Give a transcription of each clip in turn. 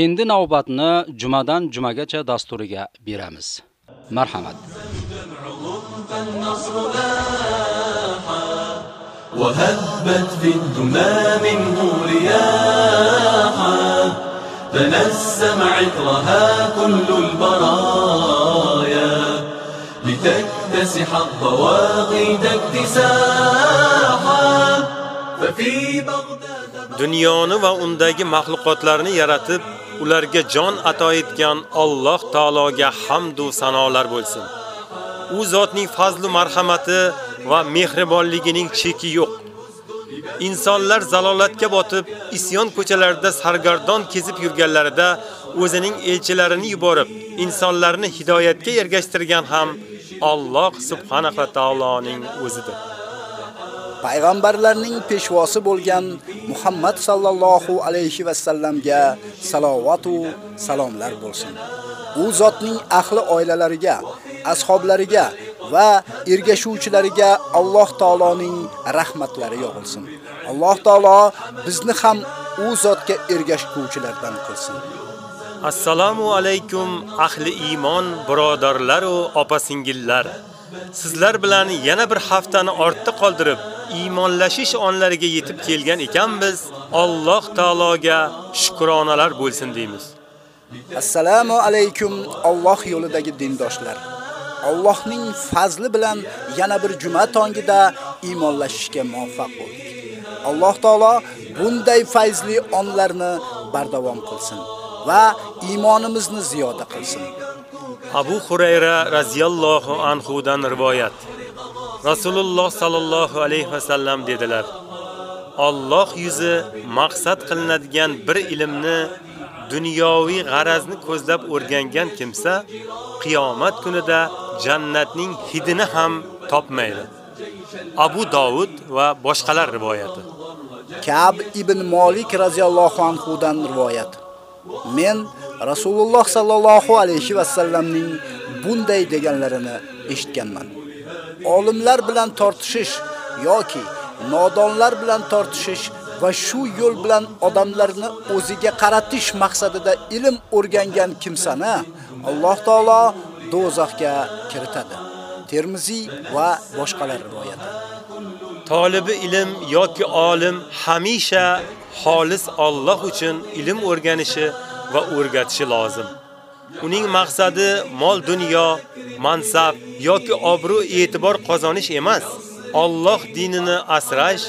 Endi navbatni jumadan jumagacha dasturiga beramiz. Marhamat. وهبت في الدمى منه رياحا تنسم عطرها كل البرايا لتكتسح الضواغد اكتساحا ففي بغداد dunyoni va undagi mahluqotlarni yaratib, ularga jon ato etgan Alloh taologa hamd va sanolar bo'lsin. U zotning fazli marhamati va mehribonligining cheki yo'q. Insonlar zalolatga botib, isyon ko'chalarida sargardon kezib yurganlarida o'zining elchilarini yuborib, insonlarni hidoyatga ergashtirgan ham Alloh subhanahu va taoloning o'zidir. Payg'ambarlarning peshvosi bo'lgan Muhammad sallallohu alayhi va sallamga salovat va salomlar bo'lsin. U zotning ahli oilalariga, ashablariga va ergashuvchilariga Alloh taoloning rahmatlari yog'ilsin. Alloh taolo bizni ham u zotga ergashuvchilardan qilsin. Assalomu alaykum ahli iymon, birodarlar va opa-singillar. Sizlar bilan yana bir haftani ortda qoldirib, iymonlashish onlariga yetib kelgan ekanmiz. Alloh taologa shukronalar bo'lsin deymiz. Assalomu alaykum Alloh yo'lidagi dindoshlar. Allohning fazli bilan yana bir juma tongida iymonlashishga muvaffaq bo'ldik. Alloh taolo bunday fayzli onlarni bardavom qilsin va iymonimizni ziyoda qilsin. Abu Hurayra radhiyallohu anhu dan rivoyat. Rasululloh sallallohu alayhi va sallam dedilar: Alloh yuzi maqsad qilinadigan bir ilmni dunyoviy g'arazni ko'zlab o'rgangan kimsa qiyomat kunida jannatning hidini ham topmaydi. Abu Davud va boshqalar rivoyati. Ka'b ibn Malik radhiyallohu anhu dan rivoyat. Men Rasululloh sallallohu alayhi va sallamning bunday deganlarini eshitganman. Olimlar bilan tortishish yoki nodonlar bilan tortishish va shu yo'l bilan odamlarni o'ziga qaratish maqsadida ilm o'rgangan kimsani Alloh taolo do'zaxga kiritadi. Termiziy va boshqalar rivoyati. Tolibi ilm yoki olim hamisha xolis Alloh uchun ilm o'rganishi va o'rgatishi lozim. Uning maqsadi mol dunyo, mansab yoki obro' e'tibor qozonish emas. Alloh dinini asrash,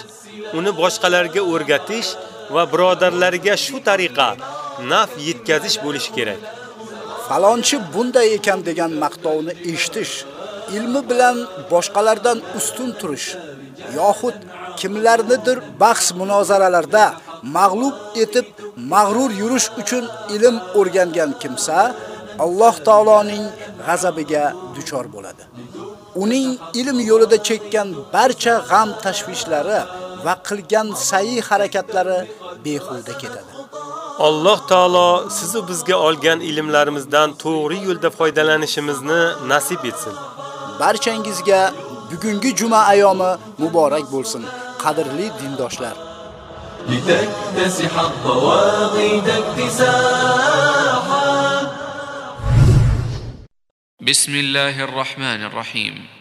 uni boshqalarga o'rgatish va birodarlarga shu tariqa naf yetkazish bo'lishi kerak. Falonchi bunday ekan degan maqtovni eshitish, ilmi bilan boshqalardan ustun turish yoxud kimlarnidir bahs munozaralarda mag'lub etib mag'rur yurish uchun ilm o'rgangan kimsa Alloh taoloning g'azabiga duchor bo'ladi. Uning ilm yo'lida chekkan barcha g'am tashvishlari va qilgan sayi harakatlari behuda ketadi. Alloh taolo siz bizga olgan ilmlarimizdan to'g'ri yo'lda foydalanishimizni nasib etsin. Barchangizga bugungi juma ayomi muborak bo'lsin, qadrli dindoshlar. لتكتسح الضواغد اكتساحا. بسم الله الرحمن الرحيم.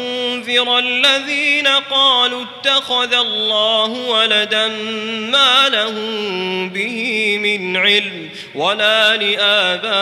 الذين قالوا اتخذ الله ولدا ما لهم به من علم ولا لآبائهم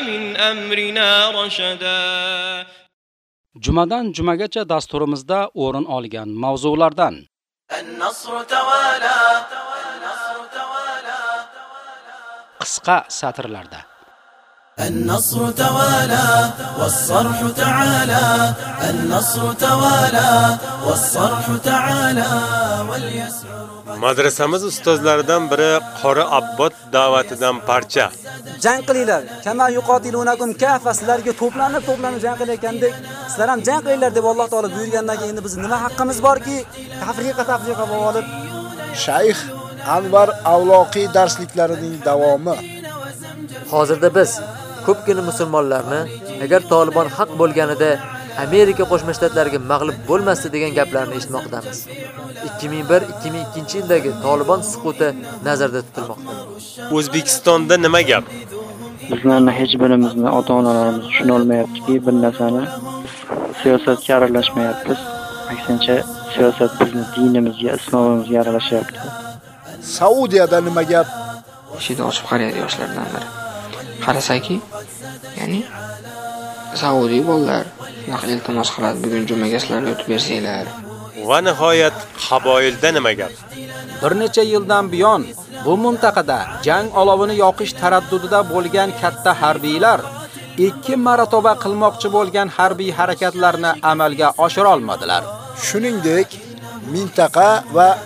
من أمرنا رشدا Jumadan jumagacha dasturimizda o'rin olgan mavzulardan النصر توالى النصر توالى qisqa satrlarda النصر توالى والصرح تعالى النصر توالى والصرح تعالى واليسر Madrasamiz ustozlaridan biri Qori Abbot da'vatidan parcha. jang qilinglar. Kama yuqatilunakum kafa sizlarga to'planib to'planib jang qilayotgandek, sizlar ham jang qilinglar deb Alloh taolo buyurgandan keyin endi biz nima haqqimiz borki, tafriqa tafriqa bo'lib olib Shayx Anvar Avloqiy darsliklarining davomi. Hozirda biz ko'pgina musulmonlarni agar Taliban haq bo'lganida Amerika Qo'shma Shtatlariga mag'lub bo'lmasdi degan gaplarni eshitmoqdamiz. 2001-2002 yildagi Taliban suquti nazarda tutilmoqda. O'zbekistonda nima gap? bizlarni hech birimizni ota-onalarimiz tushuna olmayaptiki, bir narsani siyosatga aralashmayapmiz. Aksincha siyosat bizni dinimizga, islomimizga aralashyapti. Saudiyada nima gap? Eshikni ochib qaraydi yoshlardan biri qarasaki ya'ni saudiy bolalar shunaqa iltimos qiladi bugun jumaga sizlar o'tib bersanglar Va nihoyat qaboilda nima gap? Bir necha yildan buyon bu mintaqada jang olovini yoqish taraddudida bo'lgan katta harbiylar ikki marotaba qilmoqchi bo'lgan harbiy harakatlarni amalga oshira olmadilar. Shuningdek,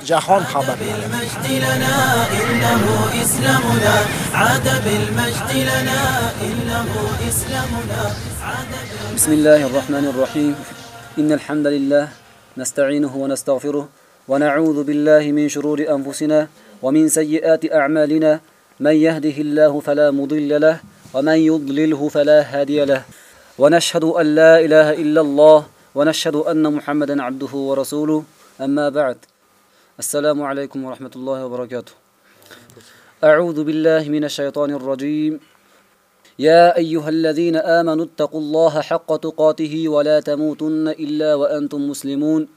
jahon xabarlari. بالمجد لنا إنه إسلامنا عاد بالمجد لنا إنه إسلامنا بسم الله الرحمن الرحيم. إن الحمد لله نستعينه ونستغفره ونعوذ بالله من شرور أنفسنا ومن سيئات أعمالنا. من يهده الله فلا مضل له ومن يضلله فلا هادي له. ونشهد أن لا إله إلا الله ونشهد أن محمدا عبده ورسوله. أما بعد السلام عليكم ورحمة الله وبركاته. أعوذ بالله من الشيطان الرجيم. يا أيها الذين آمنوا اتقوا الله حق تقاته ولا تموتن إلا وأنتم مسلمون.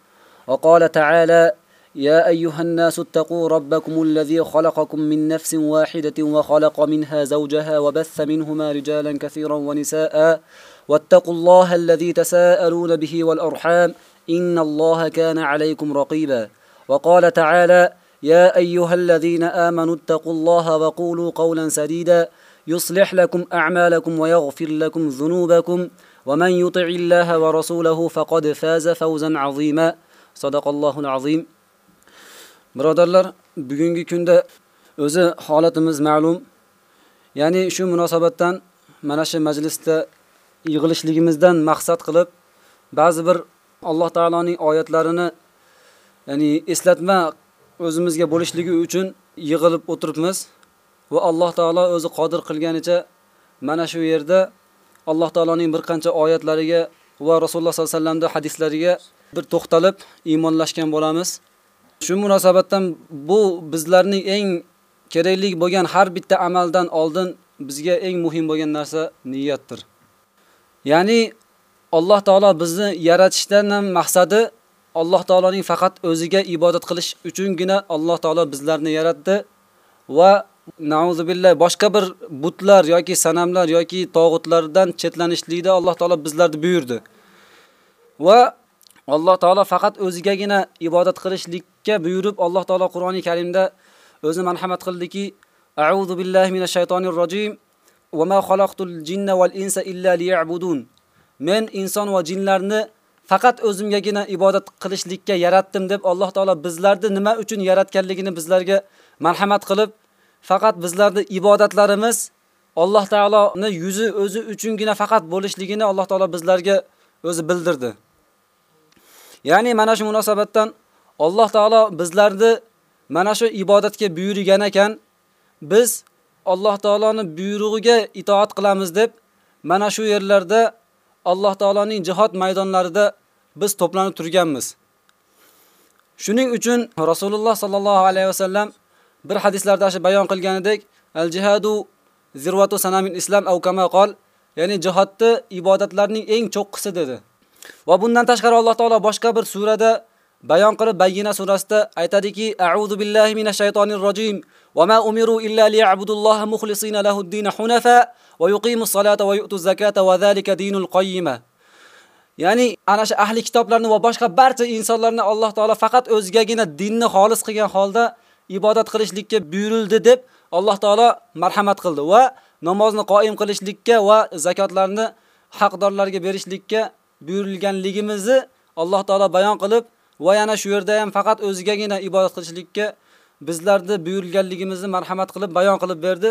وقال تعالى يا أيها الناس اتقوا ربكم الذي خلقكم من نفس واحدة وخلق منها زوجها وبث منهما رجالا كثيرا ونساء. واتقوا الله الذي تساءلون به والأرحام. إن الله كان عليكم رقيبا وقال تعالى يا أيها الذين آمنوا اتقوا الله وقولوا قولا سديدا يصلح لكم أعمالكم ويغفر لكم ذنوبكم ومن يطع الله ورسوله فقد فاز فوزا عظيما صدق الله العظيم birodarlar bugungi kunda o'zi holatimiz ma'lum ya'ni shu munosabatdan mana shu majlisda yig'ilishligimizdan maqsad qilib ba'zi bir alloh taoloning oyatlarini ya'ni eslatma o'zimizga bo'lishligi uchun yig'ilib o'tiribmiz va alloh taolo o'zi qodir qilganicha mana shu yerda alloh taoloning bir qancha oyatlariga va rasululloh sollallohu alayhi vasallamning hadislariga bir to'xtalib iymonlashgan bo'lamiz. Shu munosabatdan bu bizlarning eng kerakli bo'lgan har bitta amaldan oldin bizga eng muhim bo'lgan narsa niyatdir. Ya'ni alloh taolo bizni yaratishdan ham maqsadi alloh taoloning faqat o'ziga ibodat qilish uchungina alloh taolo bizlarni yaratdi. Va nauzubillah boshqa bir butlar yoki sanamlar yoki tog'utlardan chetlanishlikda alloh taolo bizlarni buyurdi. Va alloh taolo faqat o'zigagina ibodat qilishlikka buyurib alloh taolo qur'oni karimda o'zi marhamat qildiki auzu billahi minash shaytonir rojim. Va ma xalaqtul jinna val insa illa liya'budun. Men inson va jinlarni faqat o'zimgagina ibodat qilishlikka yaratdim deb Alloh taolo bizlarni nima uchun yaratganligini bizlarga marhamat qilib, faqat bizlarni ibodatlarimiz Alloh taoloni yuzi o'zi uchungina faqat bo'lishligini Alloh taolo bizlarga o'zi bildirdi. Ya'ni mana shu munosabatdan Alloh taolo bizlarni mana shu ibodatga buyurgan ekan, biz Alloh taoloning buyrug'iga itoat qilamiz deb mana shu yerlarda Alloh taoloning jihad maydonlarida biz to'planib turganmiz. Shuning uchun Rasululloh sallallohu alayhi vasallam bir hadislarda shu bayon qilganidek, al-jihadu zirvatu sanamin islam aw kama qol, ya'ni jihadni ibodatlarning eng cho'qqisi dedi. Va bundan tashqari Alloh taolo boshqa bir surada bayon qilib Bayyina surasida aytadiki, a'udhu billahi minash shaytonir rojim va ma umiru illa liya'budulloha mukhlisina lahud-din hunafa va الصلاة salata va وذلك دين va zalika dinul. Ya'ni ana shu ahli kitoblarni va boshqa barcha insonlarni Alloh taolo faqat o'zigagina dinni xolis qilgan holda ibodat qilishlikka buyurildi deb Alloh taolo marhamat qildi va namozni qoyim qilishlikka va zakotlarni haqdorlarga berishlikka buyurilganligimizni Alloh taolo bayon qilib va yana shu yerda ham faqat o'zigagina ibodat qilishlikka bizlarni buyurilganligimizni marhamat qilib bayon qilib berdi.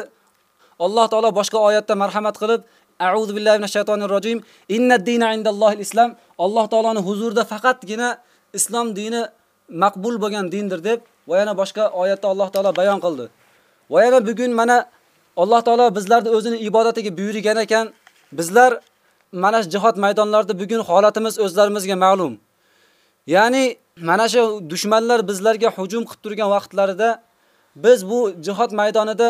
Alloh taolo boshqa oyatda marhamat qilib A'udhu billahi minash shaytonir rojim. Innad dina indallohil islam. Alloh taoloning huzurida faqatgina islom dini maqbul bo'lgan dindir deb va yana boshqa oyatda Alloh taolo bayon qildi. Va yana bugun mana Alloh taolo bizlarni o'zini ibodatiga buyurgan ekan, bizlar mana shu jihad maydonlarida bugun holatimiz o'zlarimizga ma'lum. Ya'ni mana shu dushmanlar bizlarga hujum qilib turgan vaqtlarida biz bu jihad maydonida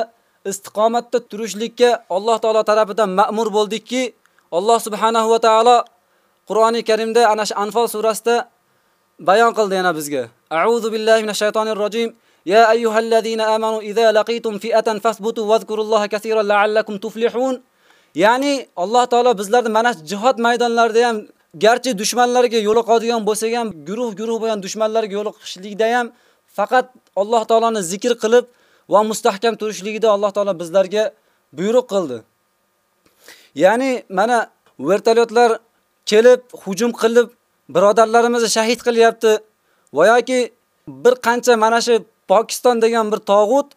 istiqomatda turishlikka Alloh taolo tarafidan ma'mur bo'ldikki, Alloh subhanahu va taolo Qur'oni Karimda ana shu Anfal surasida bayon qildi yana bizga. A'udhu billahi minash shaytonir rojim. Ya ayyuhallazina amanu idza laqitum fi'atan fasbutu wadhkurullaha kaseeran la'allakum tuflihun. Ya'ni Alloh taolo bizlarni mana jihad maydonlarida ham garchi dushmanlarga yo'liqadigan bo'lsak ham, guruh-guruh bo'lgan dushmanlarga yo'liqishlikda ham faqat Alloh taoloni zikr qilib va mustahkam turishligida Alloh taolo bizlarga buyruq qildi. Ya'ni mana vertolyotlar kelib hujum qilib birodarlarimizni shahid qilyapti va yoki bir qancha mana shu Pokiston degan bir tog'ut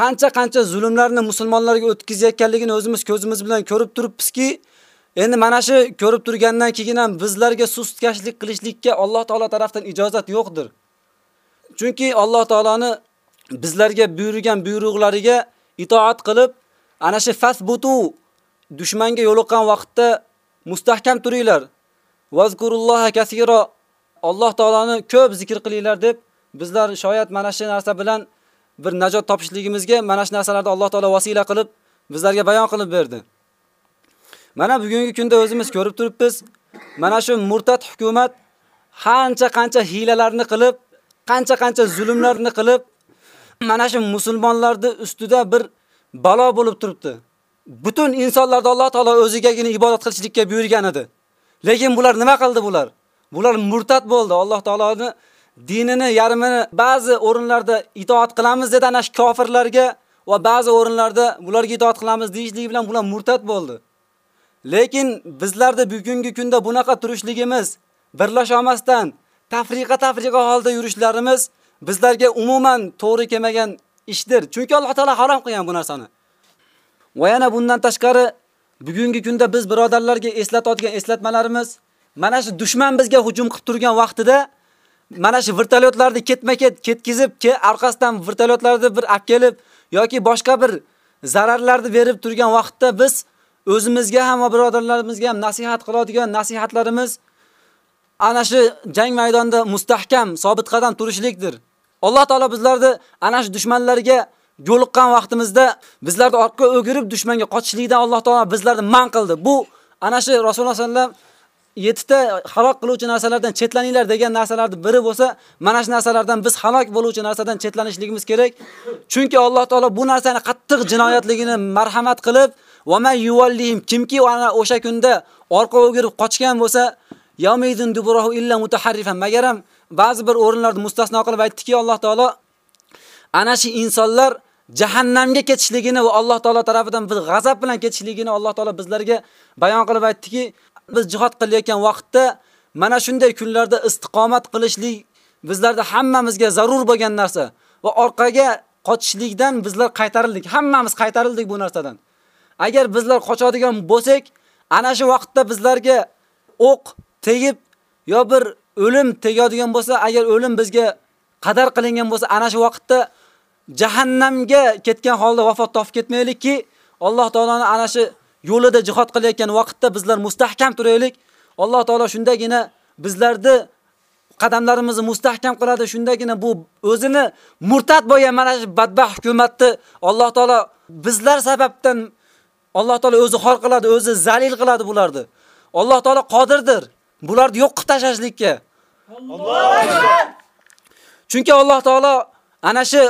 qancha-qancha zulmlarni musulmonlarga o'tkazayotganligini o'zimiz ko'zimiz bilan ko'rib turibmizki, endi mana shu ko'rib turgandan keyin ham bizlarga sustkashlik qilishlikka Alloh taolo tomonidan ijozat yo'qdir. Chunki Alloh taoloni bizlarga buyurgan buyruqlariga itoat qilib, ana shu fasbutu dushmanga yo'liqqan vaqtda mustahkam turinglar. Vazkurulloha kaseera Alloh taolani ko'p zikr qilinglar deb bizlar shoyat mana shu narsa bilan bir najot topishligimizga mana shu narsalarni Alloh taolo vasila qilib bizlarga bayon qilib berdi. Mana bugungi kunda o'zimiz ko'rib turibmiz. Mana shu murtad hukumat qancha-qancha hilalarni qilib, qancha-qancha zulmlarni qilib, mana shu musulmonlarni ustida bir balo bo'lib turibdi. Butun insonlarni Alloh taolo o'zigagina ibodat qilishlikka buyurgan edi. Lekin bular nima qildi bular? Bular murtad bo'ldi. Alloh taoloni dinini yarmini ba'zi o'rinlarda itoat qilamiz dedi ana shu kofirlarga va ba'zi o'rinlarda bularga itoat qilamiz deyishlik bilan bular murtad bo'ldi. Lekin bizlarda bugungi kunda bunaqa turishligimiz, birlasholmasdan tafriqa-tafriqa holda yurishlarimiz bizlarga umuman to'g'ri kelmagan ishdir. Chunki Alloh taolo harom qilgan bu narsani. Va yana bundan tashqari bugungi kunda biz birodarlarga eslatadigan eslatmalarimiz mana shu dushman bizga hujum qilib turgan vaqtida mana shu vertolyotlarni ketma-ket ketkizib, ke orqasidan vertolyotlarni bir olib kelib yoki boshqa bir zararlarni berib turgan vaqtda biz o'zimizga ham va birodarlarimizga ham nasihat qiladigan nasihatlarimiz ana shu jang maydonida mustahkam, sobit qadam turishlikdir. Alloh taolo bizlarni ana shu dushmanlarga yo'liqqan vaqtimizda bizlarni orqaga o'girib dushmanga qochishlikdan Alloh taolo bizlarni man qildi. Bu ana shu Rasululloh sallam 7 ta halok qiluvchi narsalardan chetlaninglar degan narsalarning biri bo'lsa, mana shu narsalardan biz halok bo'luvchi narsadan chetlanishligimiz kerak. Chunki Alloh taolo bu narsani qattiq jinoyatligini marhamat qilib, va ma yuvallihim kimki ana o'sha kunda orqa o'girib qochgan bo'lsa, yawmidun duburahu illa mutaharrifan magaram ba'zi bir o'rinlarda mustasno qilib aytdiki Alloh taolo ana shu insonlar jahannamga ketishligini va Alloh taolo tomonidan bir g'azab bilan ketishligini Alloh taolo bizlarga bayon qilib aytdiki, biz jihad qilayotgan vaqtda mana shunday kunlarda istiqomat qilishlik bizlarda hammamizga zarur bo'lgan narsa va orqaga qochishlikdan bizlar qaytarildik. Hammamiz qaytarildik bu narsadan. Agar bizlar qochadigan bo'lsak, ana shu vaqtda bizlarga o'q tegib yo bir o'lim tegadigan bo'lsa, agar o'lim bizga qadar qilingan bo'lsa, ana shu vaqtda jahannamga ketgan holda vafot topib ketmaylikki, Alloh taoloning ana shu yo'lida jihad qilayotgan vaqtda bizlar mustahkam turaylik. Alloh taolo shundagina bizlarni qadamlarimizni mustahkam qiladi. Shundagina bu o'zini murtad bo'lgan mana shu badbaxt hukumatni Alloh taolo bizlar sababdan Alloh taolo o'zi xor qiladi, o'zi zalil qiladi bularni. Alloh taolo qodirdir. Bularni yo'q qilib tashlashlikka. Chunki Alloh taolo ana shu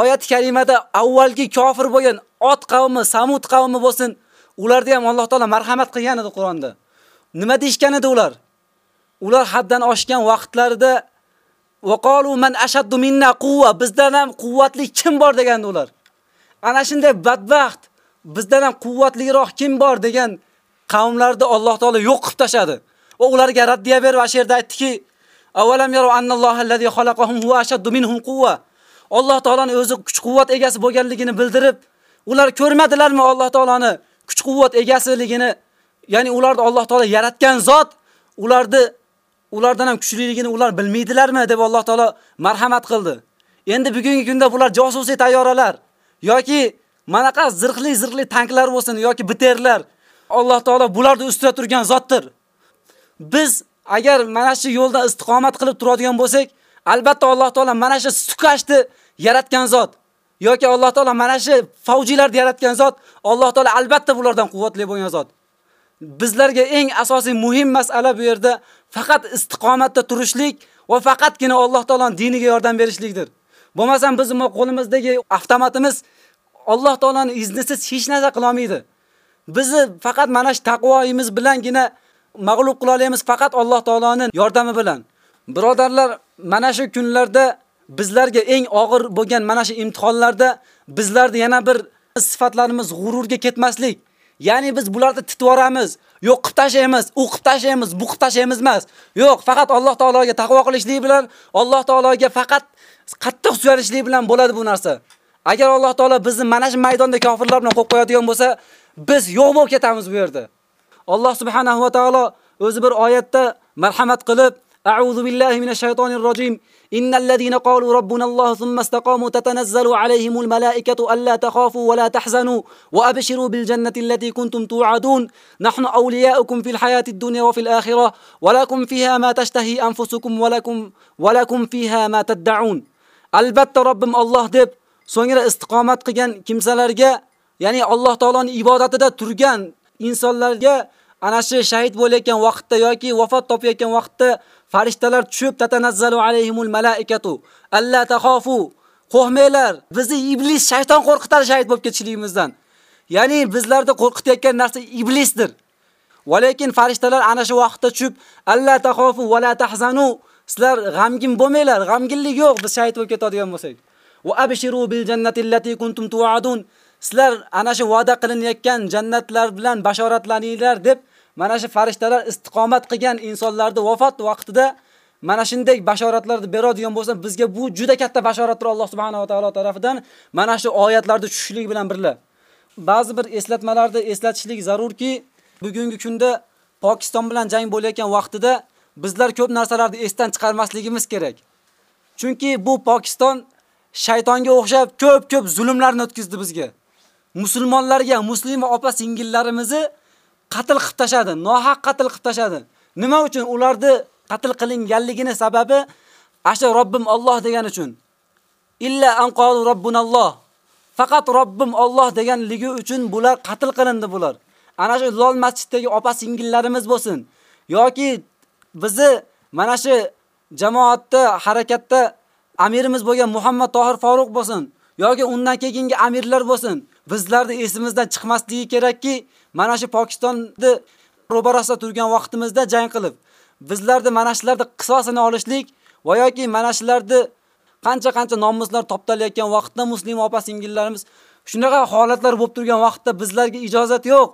oyat karimada avvalgi kofir bo'lgan ot qavmi, Samud qavmi bo'lsin, ularda ham Alloh taolo marhamat qilgan edi Qur'onda. Nima deyshgan edi ular? Ular haddan oshgan vaqtlarida qalu man ashaddu minna quwwa bizdan ham quvvatli kim bor degandi ular. Ana shunday badbaxt bizdan ham quvvatliroq kim bor degan qavmlarda Alloh taolo yo'q qilib tashadi. Va ularga raddiya berib sherda aytdiki: "Avalam yaru annallohallazi xalaqahum huwa ashaddu minhum quwwa." Alloh taolaning o'zi kuch-quvvat egasi bo'lganligini bildirib, ular ko'rmadilarmi Alloh taolani kuch-quvvat egasiligini? Ya'ni ularni Alloh taolo yaratgan zot ularni ulardan ham kuchliligini ular bilmaydilarmi deb Alloh taolo marhamat qildi. Endi bugungi kunda bular josusiy tayyoralar yoki manaqa zirhli zirhli tanklar bo'lsin yoki biterlar. Alloh taolo bularni ustida turgan zotdir. Biz agar mana shu yo'lda istiqomat qilib turadigan bo'lsak, albatta Alloh taolo mana shu sukashni yaratgan zot yoki Alloh taolo mana shu favjilarni yaratgan zot, Alloh taolo albatta bulardan quvvatli bo'lgan zot. Bizlarga eng asosiy muhim masala bu yerda faqat istiqomatda turishlik va faqatgina Alloh taoloning diniga yordam berishlikdir. Bo'lmasam bizning qo'limizdagi avtomatimiz Alloh taoloning iznisiz hech narsa qila olmaydi. Bizni faqat mana shu taqvoyimiz bilangina mag'lub qila olamiz faqat Alloh taoloning yordami bilan. Birodarlar, mana shu kunlarda bizlarga eng og'ir bo'lgan mana shu imtihonlarda bizlarda yana bir sifatlarimiz g'ururga ketmaslik. Ya'ni biz bularni titvoramiz, yo'q qilib tashlaymiz, o'qib tashlaymiz, bu qilib tashlaymiz emas. Yo'q, faqat Alloh taologa taqvo qilishlik bilan, Alloh taologa faqat qattiq suyanishlik bilan bo'ladi bu narsa. Agar Alloh taolo bizni mana shu maydonda kofirlar bilan qo'yib qo'yadigan bo'lsa, biz yo'q bo'lib ketamiz bu yerda. Alloh subhanahu va taolo o'zi bir oyatda marhamat qilib, A'udhu billahi minash shaytonir rojim. Innal ladina qalu rabbunallohu thumma istaqamu tatanazzalu alayhimul malaikatu alla takhafu wa la tahzanu wa abshiru bil jannati allati kuntum tu'adun. Nahnu awliya'ukum fil hayatid dunya wa fil akhirah wa lakum fiha ma tashtahi anfusukum wa lakum wa lakum fiha ma tad'un. Albatta Robbim Alloh deb so'ngra istiqomat qilgan kimsalarga, ya'ni Alloh taoloning ibodatida turgan insonlarga ana shu shahid bo'layotgan vaqtda yoki vafot topayotgan vaqtda farishtalar tushib tatanazzalu alayhimul malaikatu alla takhafu qo'rqmanglar bizni iblis shayton qo'rqitar shahid bo'lib ketishligimizdan. Ya'ni bizlarni qo'rqitayotgan narsa iblisdir. Va lekin farishtalar ana shu vaqtda tushib alla takhafu va la tahzanu sizlar g'amgin bo'lmanglar g'amginlik yo'q biz shahid bo'lib ketadigan bo'lsak. Va abshiru bil jannati allati kuntum tu'adun sizlar ana shu va'da qilinayotgan jannatlar bilan bashoratlaninglar deb mana shu farishtalar istiqomat qilgan insonlarni vafot vaqtida mana shunday bashoratlarni beradigan bo'lsa, bizga bu juda katta bashoratdir Alloh subhanahu va taolo tomonidan mana shu oyatlarda tushishlik bilan birga. Ba'zi bir eslatmalarni eslatishlik zarurki, bugungi kunda Pokiston bilan jang bo'layotgan vaqtida bizlar ko'p narsalarni esdan chiqarmasligimiz kerak. Chunki bu Pokiston shaytonga o'xshab ko'p-ko'p zulmlarni o'tkazdi bizga. Musulmonlarga, musulmon opa singillarimizni qatl qilib tashadi, nohaq qatl qilib tashadi. Nima uchun ularni qatl qilinganligini sababi asha Robbim Alloh degan uchun. Illa an qalu robbunalloh. Faqat Robbim Alloh deganligi uchun bular qatl qilindi bular. Ana shu Lol masjiddagi opa singillarimiz bo'lsin yoki bizni mana shu jamoatda harakatda amirimiz bo'lgan Muhammad Tohir Faruq bo'lsin yoki undan keyingi amirlar bo'lsin. Bizlarni esimizdan chiqmasligi kerakki, mana shu Pokistonni ro'barasida turgan vaqtimizda jang qilib, bizlarni mana shularni qisosini olishlik va yoki mana shularni qancha-qancha nomuslar toptalayotgan vaqtda musulmon opa-singillarimiz shunaqa holatlar bo'lib turgan vaqtda bizlarga ijozat yo'q.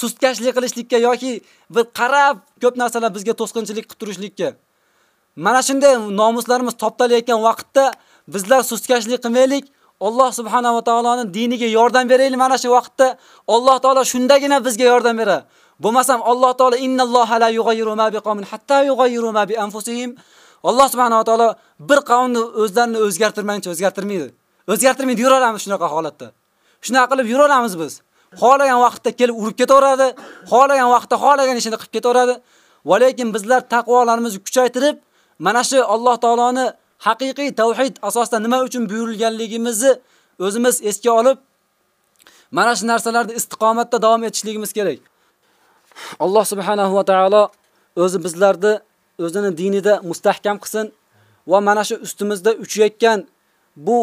Sustkashlik qilishlikka yoki bir qarab ko'p narsalar bizga to'sqinchilik qilib turishlikka. Mana shunday nomuslarimiz toptalayotgan vaqtda bizlar sustkashlik qilmaylik. Alloh subhanahu va taoloning diniga yordam beraylik mana shu vaqtda. Alloh taolo shundagina bizga yordam beradi. Bo'lmasam Alloh taolo innalloha la yughayyiru ma biqawmin hatta yughayyiru ma bi anfusihim. Alloh subhanahu va taolo bir qavmni o'zlarini o'zgartirmaycha o'zgartirmaydi. O'zgartirmaydi yuraveramiz shunaqa holatda. Shunaqa qilib yuraveramiz biz. Xohlagan vaqtda kelib urib ketaveradi, xohlagan vaqtda xohlagan ishini qilib ketaveradi. Va lekin bizlar taqvolarimizni kuchaytirib, mana shu Alloh taoloni haqiqiy tavhid asosida nima uchun buyurilganligimizni o'zimiz esga olib, mana shu narsalarda istiqomatda davom etishligimiz kerak. Alloh subhanahu va taolo o'zi bizlarni o'zini dinida mustahkam qilsin va mana shu ustimizda uchayotgan bu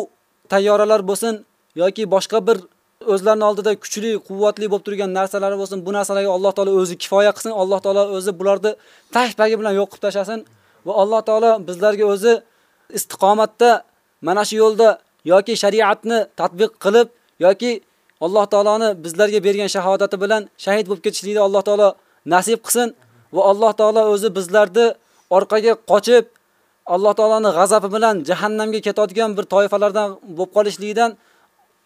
tayyoralar bo'lsin yoki boshqa bir o'zlarining oldida kuchli, quvvatli bo'lib turgan narsalar bo'lsin, bu narsalarga Alloh taolo o'zi kifoya qilsin. Alloh taolo o'zi bularni tashpagi bilan yo'q qilib tashasin va Alloh taolo bizlarga o'zi istiqomatda mana shu yo'lda yoki shariatni tatbiq qilib yoki Alloh taoloni bizlarga bergan shahodati bilan shahid bo'lib ketishlikni Alloh taolo nasib qilsin va Alloh taolo o'zi bizlarni orqaga qochib Alloh taoloning g'azabi bilan jahannamga ketadigan bir toifalardan bo'lib qolishlikdan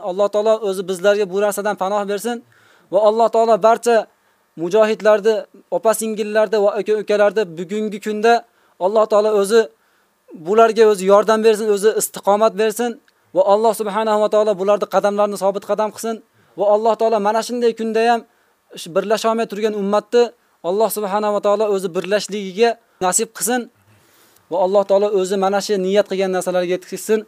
Alloh taolo o'zi bizlarga bu narsadan panoh bersin va Alloh taolo barcha mujohidlarni, opa-singillarni va aka-ukalarni bugungi kunda Alloh taolo o'zi bularga o'zi yordam bersin, o'zi istiqomat bersin va Alloh subhanahu va taolo bularni qadamlarini sobit qadam qilsin va Alloh taolo mana shunday kunda ham birlasha olmay turgan ummatni Alloh subhanahu va taolo o'zi birlashligiga nasib qilsin va Alloh taolo o'zi mana shu niyat qilgan narsalarga yetkazsin.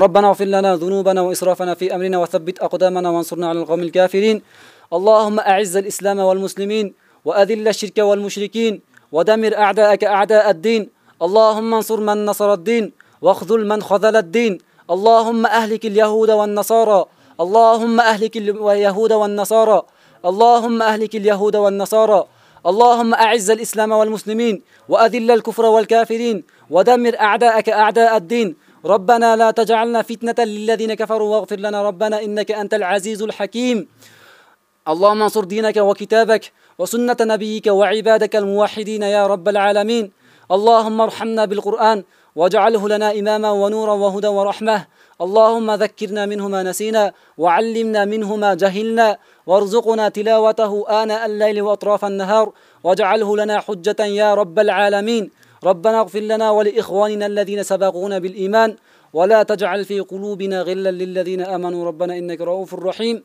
ربنا اغفر لنا ذنوبنا وإسرافنا في أمرنا وثبت أقدامنا وانصرنا على القوم الكافرين اللهم أعز الإسلام والمسلمين وأذل الشرك والمشركين ودمر أعداءك أعداء الدين اللهم انصر من نصر الدين واخذل من خذل الدين. اللهم أهلك اليهود والنصارى. اللهم أهلك اليهود والنصارى. اللهم أهلك اليهود والنصارى. اللهم أعز الإسلام والمسلمين وأذل الكفر والكافرين ودمر أعداءك أعداء الدين. ربنا لا تجعلنا فتنة للذين كفروا واغفر لنا ربنا إنك أنت العزيز الحكيم. اللهم انصر دينك وكتابك وسنة نبيك وعبادك الموحدين يا رب العالمين. اللهم ارحمنا بالقرآن واجعله لنا إماما ونورا وهدى ورحمة. اللهم ذكرنا منه ما نسينا وعلمنا منه ما جهلنا. وارزقنا تلاوته آناء الليل وأطراف النهار. واجعله لنا حجة يا رب العالمين. ربنا اغفر لنا ولإخواننا الذين سبقونا بالإيمان. ولا تجعل في قلوبنا غلا للذين آمنوا. ربنا إنك رؤوف رحيم.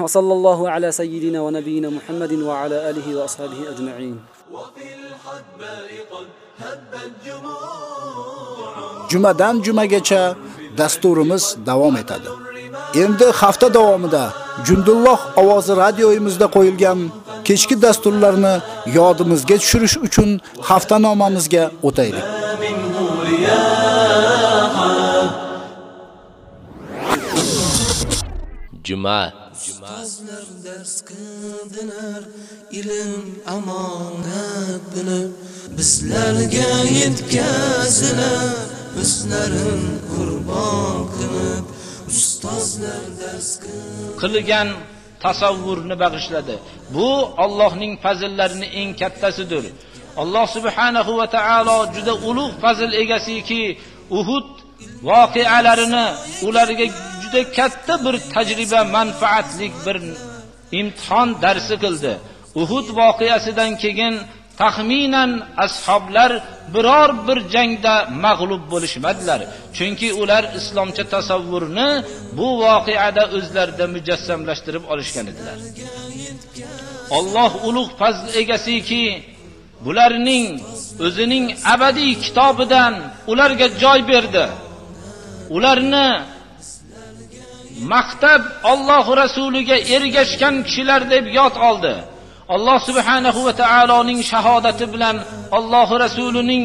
وصلى الله على سيدنا ونبينا محمد وعلى آله وأصحابه أجمعين. Jumadan jumagacha dasturimiz davom etadi. Endi hafta davomida Jundulloh ovozi radioyimizda qo'yilgan kechki dasturlarni yodimizga tushirish uchun haftanomamizga o'taylik. Juma Ustozlar dars qildilar, ilm amonat bilib, bizlarga yetkazilar, o'zlarin qurbon qilib, ustozlar dars qilgan tasavvurni bag'ishladi. Bu Allohning fazillarining eng kattasidir. Alloh subhanahu va taolo juda ulug' fazil egasiki, Uhud voqealarini ularga juda katta bir tajriba, manfaatlik bir imtihon darsi qildi. Uhud voqeasidan keyin taxminan ashoblar biror bir jangda mag'lub bo'lishmadilar. Chunki ular islomcha tasavvurni bu voqeada o'zlarida mujassamlashtirib olishgan edilar. Alloh ulug' fazl egasiki, bularning o'zining abadiy kitobidan ularga joy berdi. Ularni maqtab Alloh rasuliga ergashgan kishilar deb yod oldi. Alloh subhanahu va taoloning shahodati bilan Alloh rasulining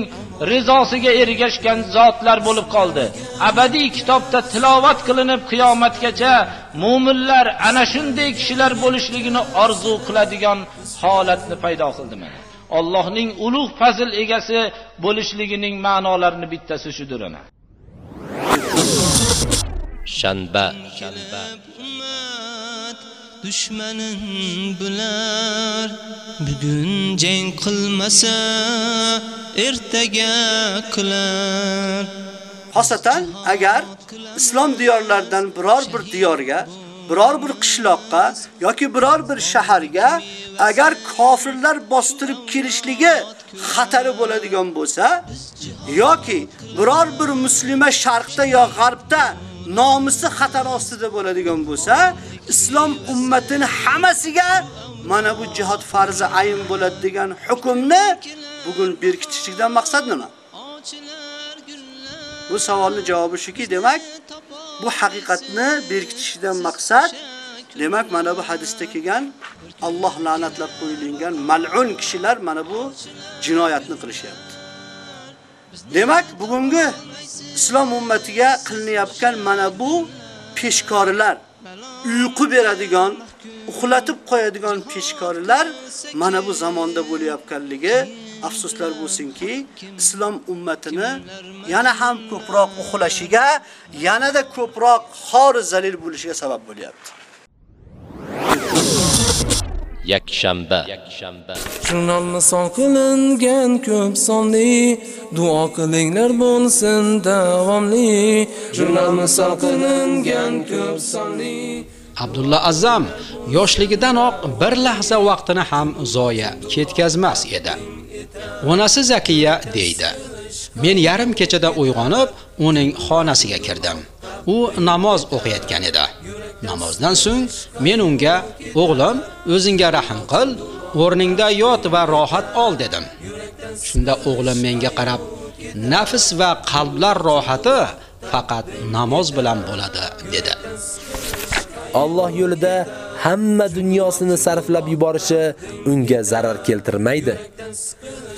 rizosiga ergashgan zotlar bo'lib qoldi. Abadiy kitobda tilovat qilinib qiyomatgacha mu'minlar ana shunday kishilar bo'lishligini orzu qiladigan holatni paydo qildi mana. Allohning ulug' fazl egasi bo'lishligining ma'nolarini bittasi shudir ana. Shanba. Dushmanin bular. Bugun jang qilmasa ertaga qilar. Xosatan agar islom diyorlaridan biror bir diyorga, biror bir qishloqqa yoki biror bir shaharga agar kofirlar bostirib kirishligi xatari bo'ladigan bo'lsa yoki biror bir muslima sharqda yo g'arbda nomusi xatar ostida bo'ladigan bo'lsa, islom ummatini hammasiga mana bu jihad farzi ayin bo'ladi degan hukmni bugun berkitishlikdan maqsad nima? Bu savolning javobi shuki, demak, bu haqiqatni berkitishdan maqsad demak mana bu hadisda kelgan Alloh la'natlab qo'yilgan mal'un kishilar mana bu jinoyatni qilishyapti. Demak, bugungi islom ummatiga qilinayotgan mana bu peshkorlar, uyqu beradigan, uxlatib qo'yadigan peshkorlar mana bu zamonda bo'layotganligi afsuslar bo'lsinki, islom ummatini yana ham ko'proq uxlashiga, yanada ko'proq xor zalil bo'lishiga sabab bo'lyapti. Yakshanba Jurnalni qilingan ko'p sonli duo qilinglar bo'lsin davomli Jurnalni qilingan ko'p sonli Abdulla Azam yoshligidanoq bir lahza vaqtini ham zoya ketkazmas edi. Onasi Zakiya deydi. Men yarim kechada uyg'onib, uning xonasiga kirdim. U namoz o'qiyotgan edi. Namozdan so'ng men unga "O'g'lim, o'zingga rahim qil, o'rningda yot va rohat ol" dedim. Shunda o'g'lim menga qarab, "Nafs va qalblar rohati faqat namoz bilan bo'ladi" dedi. Alloh yo'lida hamma dunyosini sarflab yuborishi unga zarar keltirmaydi.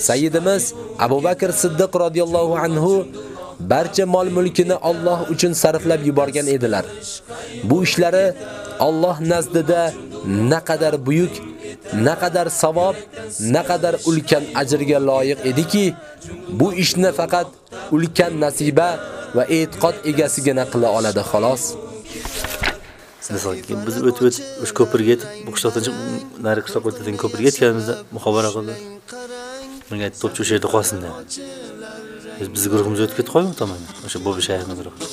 Sayyidimiz Abu Bakr Siddiq radhiyallohu anhu barcha mol mulkini Alloh uchun sarflab yuborgan edilar. Bu ishlari Alloh nazdida naqadar buyuk, naqadar savob, naqadar ulkan ajrga loyiq ediki, bu ishni faqat ulkan nasiba va e'tiqod egasigina qila oladi xolos. Sizlarga biz o'tib o'tib o'sha ko'pirga yetib, bu qishloqdan chiqib nari qishloqqa o'tadigan ko'pirga yetganimizda muhobara qildi. Bunga aytdi, "To'pchi o'sha yerda qolsin" dedi. Biz biz guruhimiz o'tib ketib qolgan tomonga. O'sha Bobi shayxni guruhi.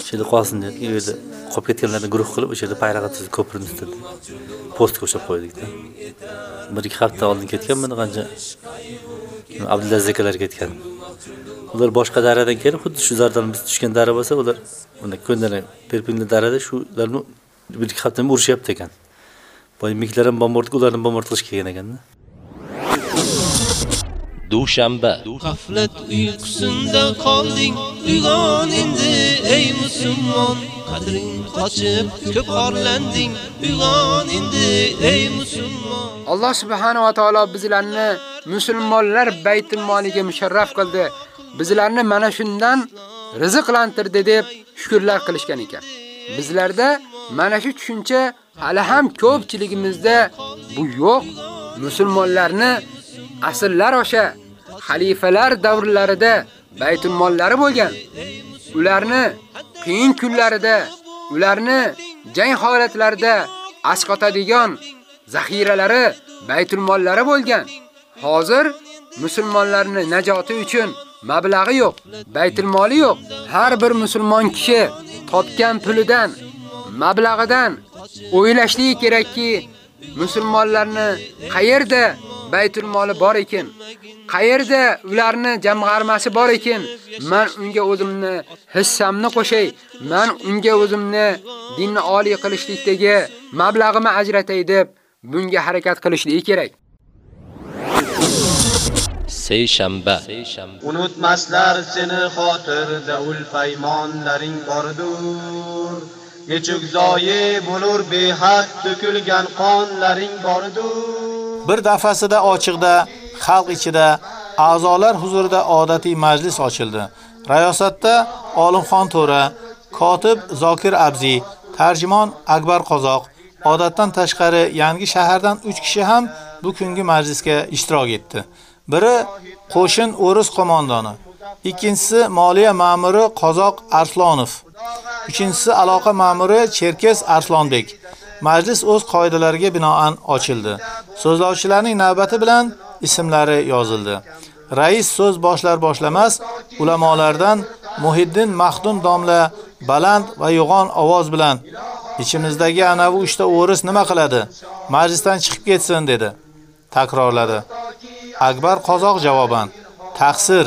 O'sha yerda qolsin dedi. U yerda qolib ketganlarni guruh qilib, o'sha yerda bayroq tuzib ko'pirni tutdi. Postga ushlab qo'ydikda Bir ikki hafta oldin ketganman qancha Abdulaziz akalar ketgan. Ular boshqa daradan kelib, xuddi shu zardan biz tushgan dara bo'lsa, ular mana ko'ndalang perpinli darada shularni bir ikki haftadan urishyapti ekan. Boy miklar ham bombard ularni bombard qilish kelgan ekanda. Dushanba G'aflat uyqusinda qolding uyg'on endi ey musulmon qadring qochib ko'p orlanding uyg'on endi ey musulmon Alloh subhanahu va taolo bizlarni musulmonlar baytul moliga musharraf qildi. Bizlarni mana shundan rizqlantirdi deb shukrlar qilishgan ekan. Bizlarda mana shu tushuncha hali ham ko'pchiligimizda bu yo'q. Musulmonlarni asrlar osha xalifalar davrlarida baytul mollari bo'lgan. Ularni qiyin kunlarida, ularni jang holatlarida asqotadigan zaxiralari baytul mollari bo'lgan. Hozir musulmonlarni najoti uchun mablag'i yo'q, baytul moli yo'q. Har bir musulmon kishi topgan pulidan, mablag'idan o'ylashligi kerakki, musulmonlarni qayerda baytul moli bor ekan, qayerda ularni jamg'armasi bor ekan, men unga o'zimni hissamni qo'shay, men unga o'zimni dinni oliy qilishlikdagi mablag'imni ajratay deb bunga harakat qilishligi kerak. seshanba Unutmaslar seni xotirda ul paymonlaring bordur. Nechuk zoyi bo'lur behad to'kilgan qonlaring bordur. Bir dafasida ochiqda, xalq ichida, a'zolar huzurida odatiy majlis ochildi. Rayosatda Olimxon To'ra, kotib Zokir Abzi, tarjimon Akbar Qozoq, odatdan tashqari yangi shahardan 3 kishi ham bu kungi majlisga ishtirok etdi. Biri qo'shin o'ris qo'mondoni, ikkinchisi moliya ma'muri Qozoq Arslonov, Uchinchisi aloqa ma'muri Cherkes Arslonbek. Majlis o'z qoidalariga binoan ochildi. So'zlovchilarning navbati bilan ismlari yozildi. Rais so'z boshlar boshlamas ulamolardan Muhiddin Maxdum domla baland va yo'g'on ovoz bilan ichimizdagi ana bu uchta o'ris nima qiladi? Majlisdan chiqib ketsin dedi. Takrorladi. Akbar Qozoq javoban: Taqsir,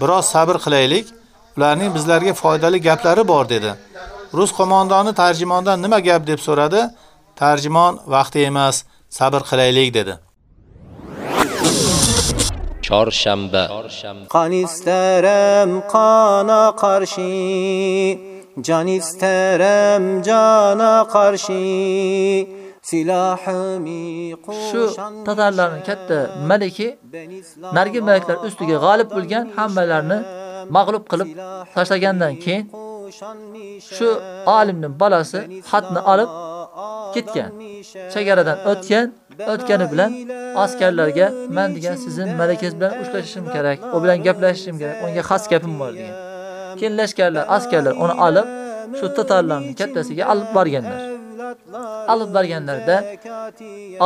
biroz sabr qilaylik. Ularning bizlarga foydali gaplari bor dedi. Rus qo'mondoni tarjimondan nima gap deb so'radi. Tarjimon vaqti emas, sabr qilaylik dedi. chorshanba qon istarim qona qarshi jon istarim jona qarshi shu tatarlarning katta maliki nargi malaklar ustiga g'olib bo'lgan hammalarni mag'lub qilib tashlagandan keyin shu olimning balasi xatni olib ketgan. Chegaradan o'tgan, o'tgani bilan askarlarga men degan sizning malakangiz bilan ushlashishim kerak, u bilan gaplashishim kerak, unga xas gapim bor degan. Keyin lashkarlar, askarlar uni olib shu tatarlarning kattasiga olib borganlar. Olib borganlarda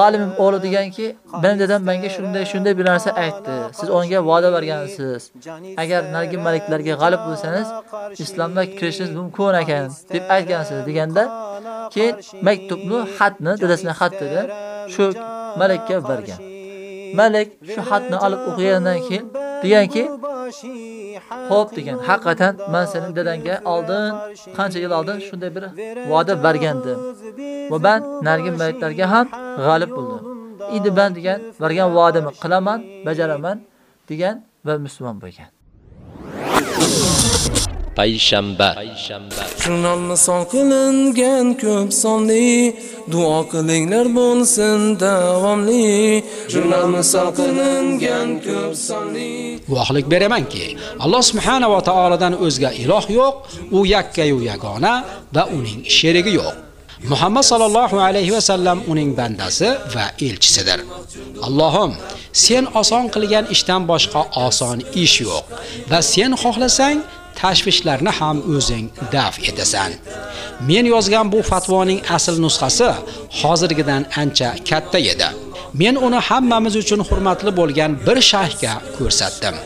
olimim o'g'li deganki, men dadam menga shunday shunday bir narsa aytdi. Siz unga va'da bergansiz. Agar nargi maliklarga g'alib bo'lsangiz, islomga kirishingiz mumkin ekan deb aytgansiz deganda, keyin maktubni, xatni, dadasining xatida shu malikka bergan. Malik shu xatni olib o'qigandan keyin deganki, Xo'p degan, haqiqatan men sening dadangga oldin, qancha yil oldin shunday bir va'da bergandim. Va men nargin maytlarga ham g'olib bo'ldim. Endi men degan bergan va'damni qilaman, bajaraman degan va musulmon bo'lgan. Payshanba Jurnal misol qilingan ko'p sonli duo qilinglar bo'lsin davomli Jurnal misol qilingan ko'p sonli Guvohlik beramanki, Alloh subhanahu va taoladan o'zga iloh yo'q, u yakkayu yagona va uning sherigi yo'q. Muhammad sallallohu alayhi va sallam uning bandasi va elchisidir. Allohim, sen oson qilgan ishdan boshqa oson ish yo'q va sen xohlasang tashvishlarni ham o'zing daf etasan. Men yozgan bu fatvoning asl nusxasi hozirgidan ancha katta edi. Men uni hammamiz uchun hurmatli bo'lgan bir shayxga ko'rsatdim.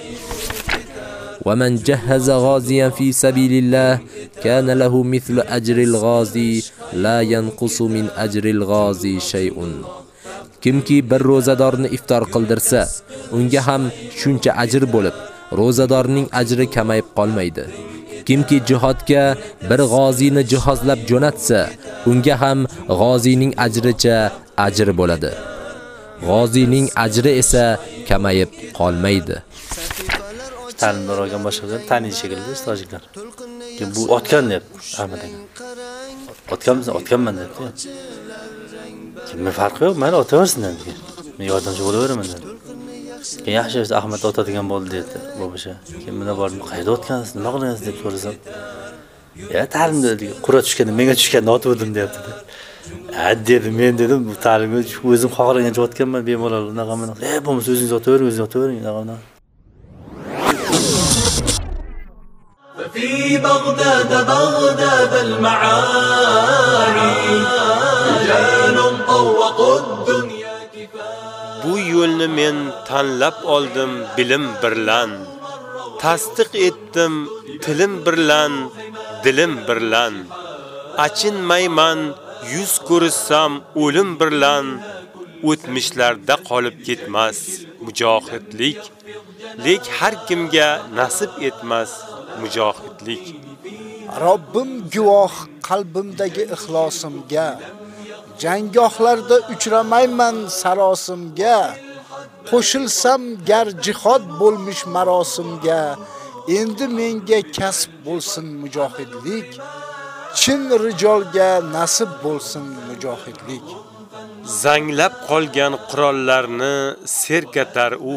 ومن جهز غازيا في سبيل الله كان له مثل أجر الغازي لا ينقص من أجر الغازي شيء kimki bir ro'zadorni iftor qildirsa unga ham shuncha ajr bo'lib ro'zadorning ajri kamayib qolmaydi. Kimki jihodga bir g'ozini jihozlab jo'natsa unga ham g'ozining ajricha ajr bo'ladi. G'ozining ajri esa kamayib qolmaydi. Ta'limdan olgan boshqa tanish shekilli stojiklar Kim bu otgan deb ahmad aka? Otganmisan otganman deyapti Kimni farqi yo'q? Mayli otaversin dedi men yordamchi bo'laveraman dedi. yaxshi bo'lsa ahmad otadigan bo'ldi dedi bobosha keyin bunda bordim qayerda otgansiz nima qilgansiz deb so'rasam ya ta'limda qura tushganda menga tushganda otgandim deyapti ha dedi men dedim bu ta'limga o'zim xohlagancha otganman bemalol unaqa bunaqa e bo'lmasa o'zingiz otavering o'zingiz otavering unaqa bunaqa في بغداد بغداد المعاني رجال طوقوا الدنيا Bu yo'lni men tanlab oldim bilim birlan. Tasdiq etdim tilim birlan, dilim birlan. Achinmayman yuz ko'rissam o'lim birlan. O'tmishlarda qolib ketmas mujohidlik. Lek har kimga nasib etmas mujohidlik. Robbim guvoh qalbimdagi ixlosimga janggohlarda uchramayman sarosimga qo'shilsam gar jihod bo'lmish marosimga endi menga kasb bo'lsin mujohidlik chin rijolga nasib bo'lsin mujohidlik Zanglab qolgan qurollarni serkatar u.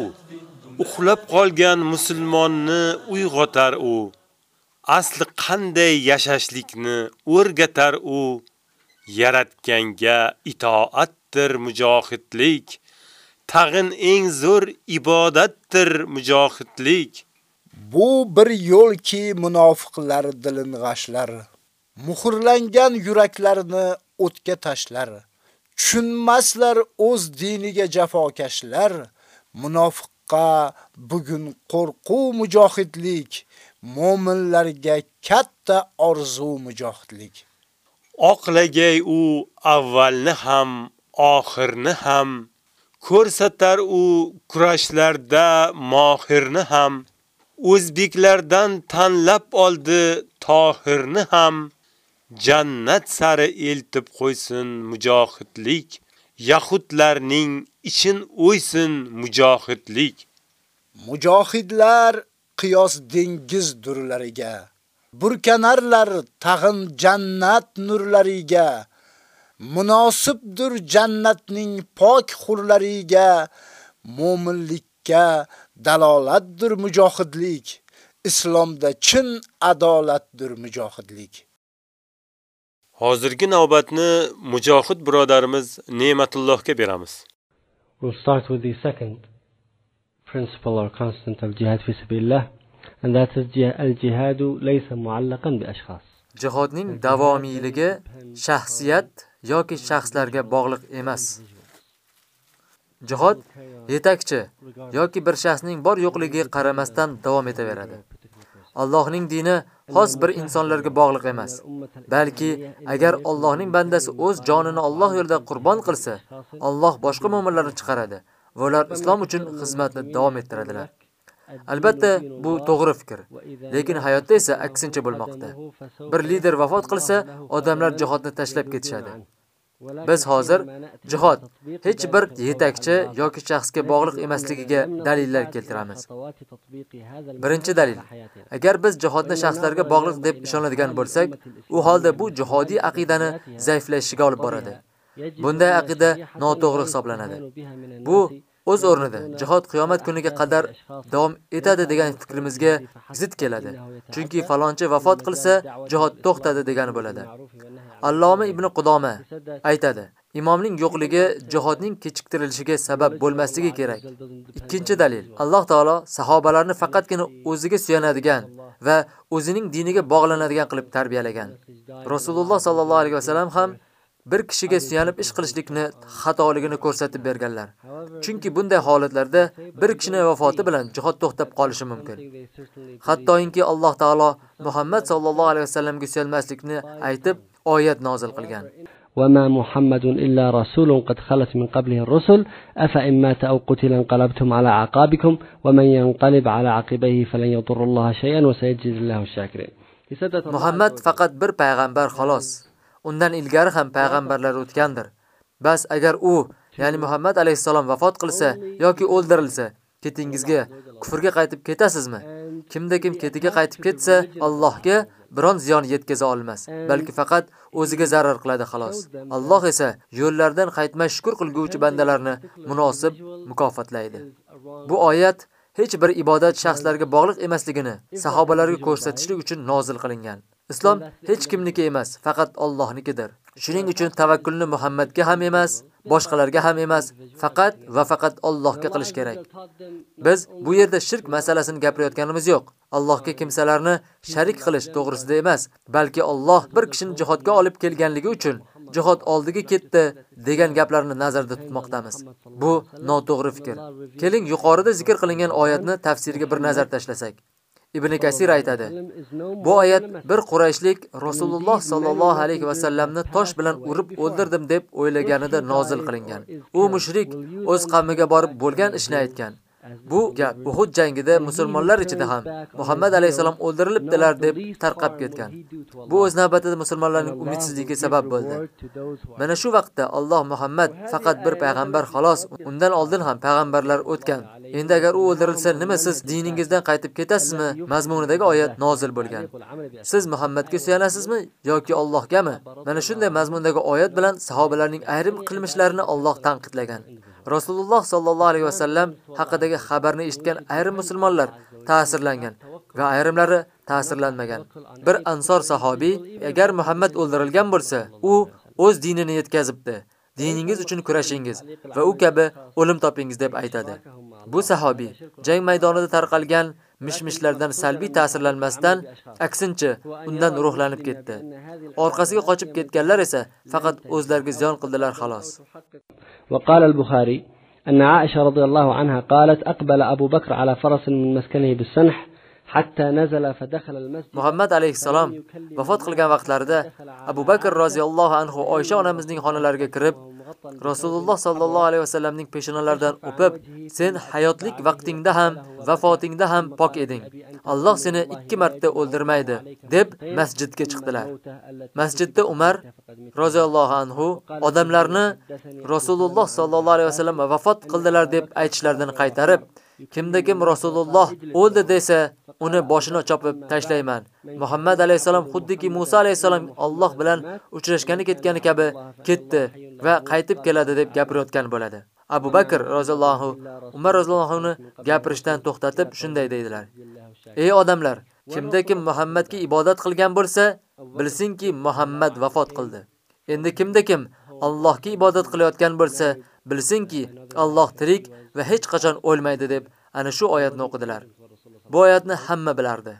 Uxlab qolgan musulmonni uyg'otar u. Asli qanday yashashlikni o'rgatar u. Yaratganga itoatdir mujohidlik. Tag'in eng zo'r ibodatdir mujohidlik. Bu bir yo'lki munofiqlar dilin g'ashlar. muhrlangan yuraklarni o'tga tashlar. Tushunmaslar o'z diniga jafokashlar. Munofiqqa bugun qo'rquv mujohidlik, mo'minlarga katta orzu mujohidlik. Oqlagay u avvalni ham, oxirni ham, ko'rsatar u kurashlarda mohirni ham, o'zbeklardan tanlab oldi tohirni ham, jannat sari eltib qo'ysin mujohidlik, yahudlarning ichin o'ysin mujohidlik. Mujohidlar qiyos dengiz durlariga burkanarlar tag'in jannat nurlariga munosibdir jannatning pok xurlariga mo'minlikka dalolatdir mujohidlik islomda chin adolatdir mujohidlik Hozirgi navbatni mujohid birodarimiz Ne'matullohga beramiz. We'll start with the second principle or constant of jihad fi sabilillah that is al-jihad laysa mu'allaqan bi ashkhas. Jihodning davomiyligi shaxsiyat yoki shaxslarga bog'liq emas. Jihod yetakchi yoki bir shaxsning bor yo'qligiga qaramasdan davom etaveradi. Allohning dini xos bir insonlarga bog'liq emas, balki agar Allohning bandasi o'z jonini Alloh yo'lida qurbon qilsa, Alloh boshqa mu'minlarni chiqaradi va ular islom uchun xizmatni davom ettiradilar. Albatta, bu to'g'ri fikr. Lekin hayotda esa aksincha bo'lmoqda. Bir lider vafot qilsa, odamlar jihodni tashlab ketishadi. Biz hozir jihod hech bir yetakchi yoki shaxsga bog'liq emasligiga dalillar keltiramiz. Birinchi dalil. Agar biz jihodni shaxslarga bog'liq deb ishonadigan bo'lsak, u holda bu jihodiy aqidani zaiflashishiga olib boradi. Bunday aqida noto'g'ri hisoblanadi. Bu o'z o'rnida jihod qiyomat kuniga qadar davom etadi degan fikrimizga zid keladi. Chunki falonchi vafot qilsa, jihod to'xtadi degani bo'ladi. Alloma ibn Qudoma aytadi: Imomning yo'qligi jihodning kechiktirilishiga sabab bo'lmasligi kerak. Ikkinchi dalil: Alloh taolo sahobalarni faqatgina o'ziga suyanadigan va o'zining diniga bog'lanadigan qilib tarbiyalagan. Rasululloh sallallohu alayhi vasallam ham bir kishiga suyanib ish qilishlikni xatoligini ko'rsatib berganlar. Chunki bunday holatlarda bir kishining vafoti bilan jihod to'xtab qolishi mumkin. Hattoki Alloh taolo Muhammad sallallohu alayhi vasallamga suyanmaslikni aytib oyat nozil qilgan. وما محمد إلا رسول قد خلت من قبله الرسل أفإن مات أو قتل انقلبتم على عقابكم ومن ينقلب على عقبيه فلن يضر الله شيئا وسيجزي الله الشاكرين Muhammad faqat bir payg'ambar xolos. Undan ilgari ham payg'ambarlar o'tgandir. Bas agar u, ya'ni Muhammad alayhisalom vafot qilsa yoki o'ldirilsa, ketingizga, kufrga qaytib ketasizmi? Kimda kim ketiga qaytib ketsa, Allohga biron ziyon yetkaza olmas, balki faqat o'ziga zarar qiladi xolos. Alloh esa yo'llardan qaytmay shukr qilguvchi bandalarni munosib mukofotlaydi. Bu oyat hech bir ibodat shaxslarga bog'liq emasligini sahobalarga ko'rsatishlik uchun nozil qilingan. Islom hech kimniki emas, faqat Allohnikidir. Shuning uchun tavakkulni Muhammadga ham emas, boshqalarga ham emas, faqat va faqat Allohga qilish kerak. Biz bu yerda shirk masalasini gapirayotganimiz yo'q. Allohga kimsalarni sharik qilish to'g'risida emas, balki Alloh bir kishini jihodga olib kelganligi uchun jihod oldiga ketdi degan gaplarni nazarda tutmoqdamiz. Bu noto'g'ri fikr. Keling yuqorida zikr qilingan oyatni tafsiriga bir nazar tashlasak. Ibn Kasir aytadi. Bu oyat bir Qurayshlik Rasululloh sallallohu alayhi va sallamni tosh bilan urib o'ldirdim deb o'ylaganida nozil qilingan. U mushrik o'z qavmiga borib bo'lgan ishni aytgan. Bu gap Uhud jangida musulmonlar ichida ham Muhammad alayhisalom o'ldirilibdilar deb tarqab ketgan. Bu o'z navbatida musulmonlarning umidsizligiga sabab bo'ldi. Mana shu vaqtda Alloh Muhammad faqat bir payg'ambar xolos, undan oldin ham payg'ambarlar o'tgan. Endi agar u o'ldirilsa, nima siz diningizdan qaytib ketasizmi? Mazmunidagi oyat nozil bo'lgan. Siz Muhammadga suyanasizmi yoki Allohgami? Mana shunday mazmundagi oyat bilan sahobalarning ayrim qilmishlarini Alloh tanqidlagan. Rasululloh sallallohu alayhi vasallam haqidagi xabarni eshitgan ayrim musulmonlar ta'sirlangan va ayrimlari ta'sirlanmagan. Bir ansor sahobiy agar Muhammad o'ldirilgan bo'lsa, u o'z dinini yetkazibdi. Diningiz uchun kurashingiz va u kabi o'lim topingiz deb aytadi. Bu sahobiy jang maydonida tarqalgan mishmishlardan salbiy ta'sirlanmasdan, aksincha undan ruhlanib ketdi. Orqasiga qochib ketganlar esa faqat o'zlariga ziyon qildilar xolos. وقال البخاري أن عائشة رضي الله عنها قالت أقبل أبو بكر على فرس من مسكنه بالسنح muhammad alayhissalom vafot qilgan vaqtlarida abu bakr roziyallohu anhu oysha onamizning xonalariga kirib rasululloh sollallohu alayhi vasallamning peshonalaridan o'pib sen hayotlik vaqtingda ham vafotingda ham pok eding. alloh seni ikki marta o'ldirmaydi deb masjidga chiqdilar. masjidda umar roziyallohu anhu odamlarni rasululloh sollallohu alayhi vasallam vafot qildilar deb aytishlaridan qaytarib kimda kim Rasululloh o'ldi desa, uni boshini chopib tashlayman. Muhammad alayhisalom xuddiki Musa alayhisalom Alloh bilan uchrashgani ketgani kabi ketdi va qaytib keladi deb gapirayotgan bo'ladi. Abu Bakr roziyallohu Umar roziyallohuni gapirishdan to'xtatib shunday deydilar. Ey odamlar, kimda kim Muhammadga ibodat qilgan bo'lsa, bilsinki Muhammad vafot qildi. Endi kimda kim Allohga ibodat qilayotgan bo'lsa, bilsinki Alloh tirik va hech qachon o'lmaydi deb ana shu oyatni o'qidilar. Bu oyatni hamma bilardi.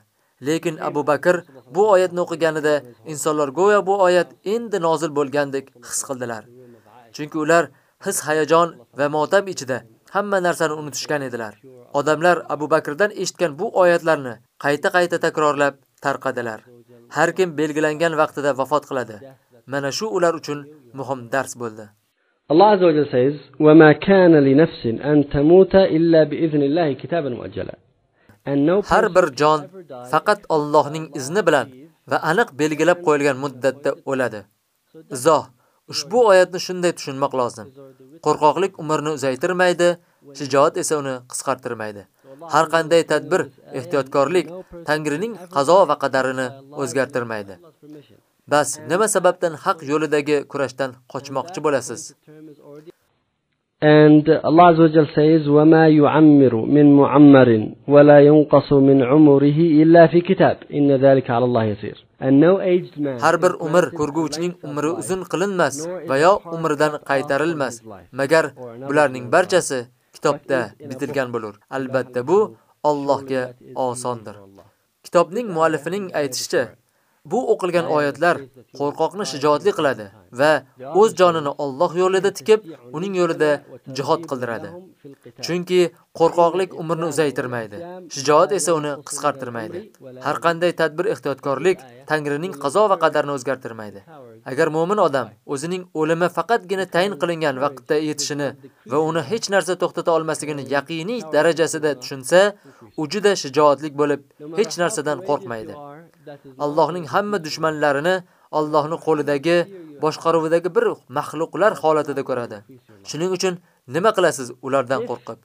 Lekin Abu Bakr bu oyatni o'qiganida insonlar go'yo bu oyat endi nozil bo'lgandek his qildilar. Chunki ular his hayajon va motam ichida hamma narsani unutishgan edilar. Odamlar Abu Bakrdan eshitgan bu oyatlarni qayta-qayta takrorlab tarqadilar. Har kim belgilangan vaqtida vafot qiladi. Mana shu ular uchun muhim dars bo'ldi. Allah Azza wa Jalla says, وَمَا كَانَ لِنَفْسٍ أَن تَمُوتَ إِلَّا بِإِذْنِ اللَّهِ كِتَابًا مُؤَجَّلًا Har bir jon faqat Allohning izni bilan va aniq belgilab qo'yilgan muddatda o'ladi. Izoh Ushbu oyatni shunday tushunmoq lozim. Qo'rqoqlik umrni uzaytirmaydi, shijoat esa uni qisqartirmaydi. Har qanday tadbir, ehtiyotkorlik Tangrining qazo va qadarini o'zgartirmaydi. Bas, nima sababdan haq yo'lidagi kurashdan qochmoqchi bo'lasiz? And Allah Azza wa Jalla says, وَمَا يُعَمِّرُ مِن مُعَمَّرٍ وَلَا يُنقَصُ مِنْ عُمُرِهِ إِلَّا فِي كِتَابٍ إِنَّ ذَلِكَ عَلَى الله يسير. And no aged man Har bir umr ko'rguvchining umri uzun qilinmas va yo umridan qaytarilmas, magar bularning barchasi kitobda bitilgan bo'lur. Albatta bu Allohga osondir. Kitobning muallifining aytishicha, Bu o'qilgan oyatlar qo'rqoqni shijoatli qiladi va o'z jonini Alloh yo'lida tikib, uning yo'lida jihad qildiradi. Chunki qo'rqoqlik umrni uzaytirmaydi, shijoat esa uni qisqartirmaydi. Har qanday tadbir ehtiyotkorlik Tangrining qazo va qadarini o'zgartirmaydi. Agar mu'min odam o'zining o'limi faqatgina tayin qilingan vaqtda yetishini va uni hech narsa to'xtata olmasligini yaqiniy darajasida tushunsa, u juda shijoatlik bo'lib, hech narsadan qo'rqmaydi. Allohning hamma dushmanlarini Allohning qo'lidagi, boshqaruvidagi bir maxluqlar holatida ko'radi. Shuning uchun nima qilasiz ulardan qo'rqib?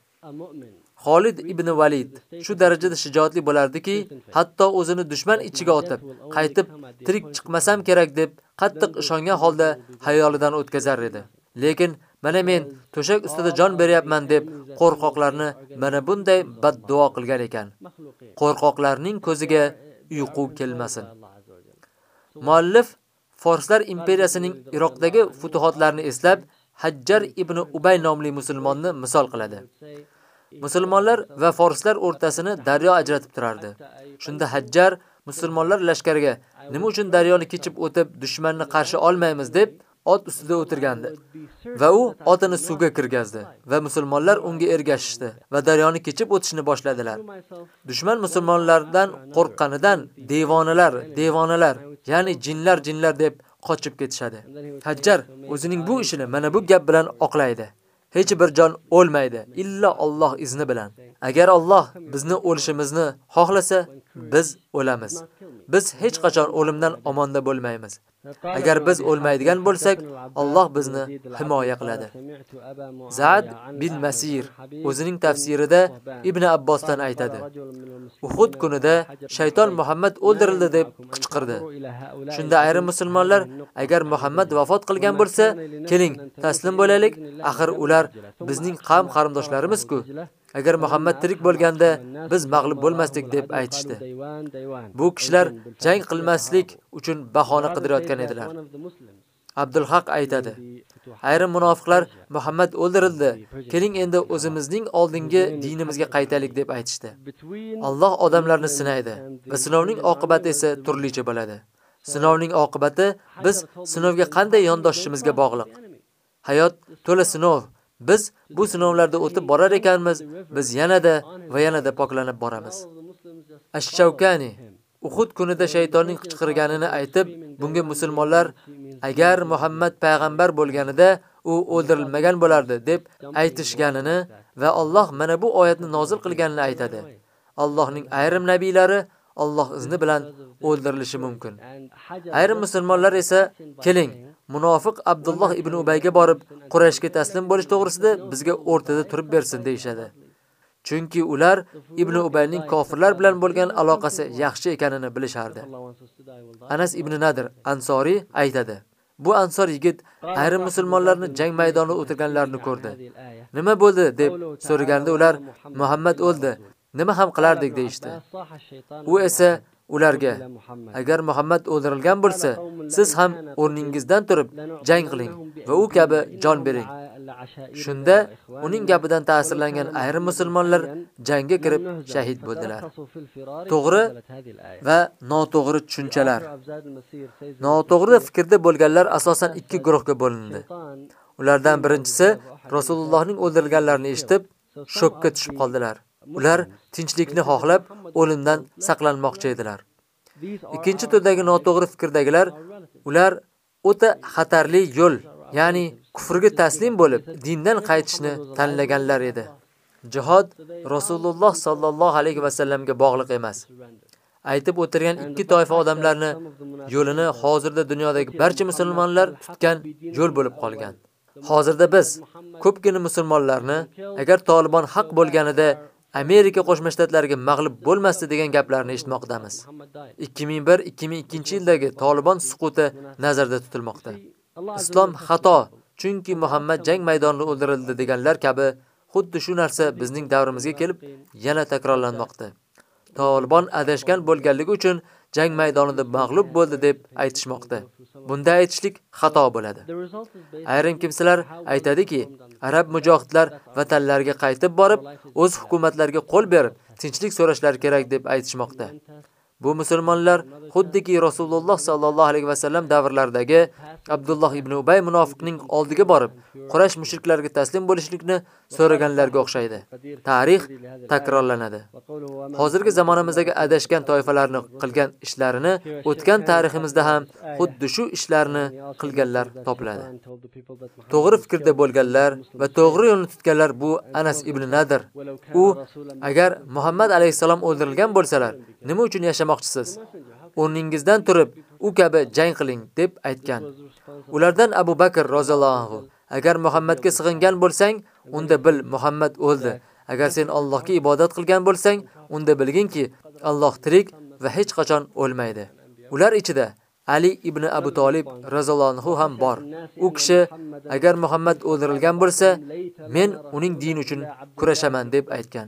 Xolid ibn Valid shu darajada shijoatli bo'lardiki, hatto o'zini dushman ichiga otib, qaytib tirik chiqmasam kerak deb qattiq ishongan holda hayolidan o'tkazar edi. Lekin mana men to'shak ustida jon beryapman deb qo'rqoqlarni mana bunday badduo qilgan ekan. Qo'rqoqlarning ko'ziga uyqu kelmasin. Muallif Forslar imperiyasining Iroqdagi futuhotlarini eslab, Hajjar ibn Ubay nomli musulmonni misol qiladi. Musulmonlar va forslar o'rtasini daryo ajratib turardi. Shunda Hajjar musulmonlar lashkariga nima uchun daryoni kechib o'tib dushmanni qarshi olmaymiz deb ot ustida o'tirgandi va u otini suvga kirgazdi va musulmonlar unga ergashishdi va daryoni kechib o'tishni boshladilar. Dushman musulmonlardan qo'rqqanidan devonalar, devonalar, ya'ni jinlar, jinlar deb qochib ketishadi. Hajjar o'zining bu ishini mana bu gap bilan oqlaydi. Hech bir jon o'lmaydi illa Alloh izni bilan. Agar Alloh bizni o'lishimizni xohlasa, biz o'lamiz. Biz hech qachon o'limdan omonda bo'lmaymiz. Agar biz o'lmaydigan bo'lsak, Alloh bizni himoya qiladi. Zad bin Masir o'zining tafsirida Ibn Abbosdan aytadi. Uhud kunida shayton Muhammad o'ldirildi deb qichqirdi. Shunda ayrim musulmonlar agar Muhammad vafot qilgan bo'lsa, keling, taslim bo'laylik, axir ular bizning qavm qarindoshlarimiz-ku. Agar Muhammad tirik bo'lganda biz mag'lub bo'lmasdik deb aytishdi. Bu kishilar jang qilmaslik uchun bahona qidirayotgan edilar. Abdulhaq aytadi: Ayrim munofiqlar Muhammad o'ldirildi. Keling endi o'zimizning oldingi dinimizga qaytaylik deb aytishdi. Alloh odamlarni sinaydi va sinovning oqibati esa turlicha bo'ladi. Sinovning oqibati biz sinovga qanday yondoshishimizga bog'liq. Hayot to'la sinov. Biz bu sinovlarda o'tib borar ekanmiz, biz yanada va yanada poklanib boramiz. Ash-Shawkani Uhud kunida shaytonning qichqirganini aytib, bunga musulmonlar agar Muhammad payg'ambar bo'lganida u o'ldirilmagan bo'lardi deb aytishganini va Alloh mana bu oyatni nozil qilganini aytadi. Allohning ayrim nabiylari Alloh izni bilan o'ldirilishi mumkin. Ayrim musulmonlar esa keling, munofiq Abdulloh ibn Ubayga borib Qurayshga taslim bo'lish to'g'risida bizga o'rtada turib bersin deyshadi. Chunki ular Ibn Ubayning kofirlar bilan bo'lgan aloqasi yaxshi ekanini bilishardi. Anas ibn Nadir Ansori aytadi: Bu ansor yigit ayrim musulmonlarni jang maydonida o'tirganlarini ko'rdi. Nima bo'ldi deb so'raganda ular Muhammad o'ldi. Nima ham qilardik deyshti. U esa ularga agar Muhammad o'ldirilgan bo'lsa, siz ham o'rningizdan turib jang qiling va u kabi jon bering. Shunda uning gapidan ta'sirlangan ayrim musulmonlar jangga kirib shahid bo'ldilar. To'g'ri va noto'g'ri tushunchalar. Noto'g'ri fikrda bo'lganlar asosan ikki guruhga bo'lindi. Ulardan birinchisi Rasulullohning o'ldirilganlarini eshitib, shokka tushib qoldilar. Ular tinchlikni xohlab, o'limdan saqlanmoqchi edilar. Ikkinchi turdagi noto'g'ri fikrdagilar ular o'ta xatarli yo'l, ya'ni kufrga taslim bo'lib, dindan qaytishni tanlaganlar edi. Jihad Rasululloh sallallohu alayhi va sallamga bog'liq emas. Aytib o'tirgan ikki toifa odamlarni yo'lini hozirda dunyodagi barcha musulmonlar tutgan yo'l bo'lib qolgan. Hozirda biz ko'pgina musulmonlarni agar Taliban haq bo'lganida Amerika Qo'shma Shtatlariga mag'lub bo'lmasdi degan gaplarni eshitmoqdamiz. 2001-2002 yildagi Taliban suquti nazarda tutilmoqda. Islom xato, chunki Muhammad jang maydonida o'ldirildi deganlar kabi xuddi shu narsa bizning davrimizga kelib yana takrorlanmoqda. Taliban adashgan bo'lganligi uchun jang maydonida mag'lub bo'ldi deb aytishmoqda. Bunda aytishlik xato bo'ladi. Ayrim kimsalar aytadiki, arab mujohidlar vatanlariga qaytib borib, o'z hukumatlariga qo'l berib, tinchlik so'rashlari kerak deb aytishmoqda. Bu musulmonlar xuddiki Rasululloh sallallohu alayhi va sallam davrlaridagi Abdulloh ibn Ubay munofiqning oldiga borib, Quraysh mushriklariga taslim bo'lishlikni so'raganlarga o'xshaydi. Tarix takrorlanadi. Hozirgi zamonamizdagi adashgan toifalarni qilgan ishlarini o'tgan tariximizda ham xuddi shu ishlarni qilganlar topiladi. To'g'ri fikrda bo'lganlar va to'g'ri yo'lni tutganlar bu Anas ibn Nadir. U agar Muhammad alayhisalom o'ldirilgan bo'lsalar, nima uchun yashamoqchisiz? O'rningizdan turib, u kabi jang qiling deb aytgan. Ulardan Abu Bakr roziyallohu Agar Muhammadga sig'ingan bo'lsang, unda bil Muhammad o'ldi. Agar sen Allohga ibodat qilgan bo'lsang, unda bilginki, Alloh tirik va hech qachon o'lmaydi. Ular ichida Ali ibn Abu Talib raziyallohu anhu ham bor. U kishi agar Muhammad o'ldirilgan bo'lsa, men uning din uchun kurashaman deb aytgan.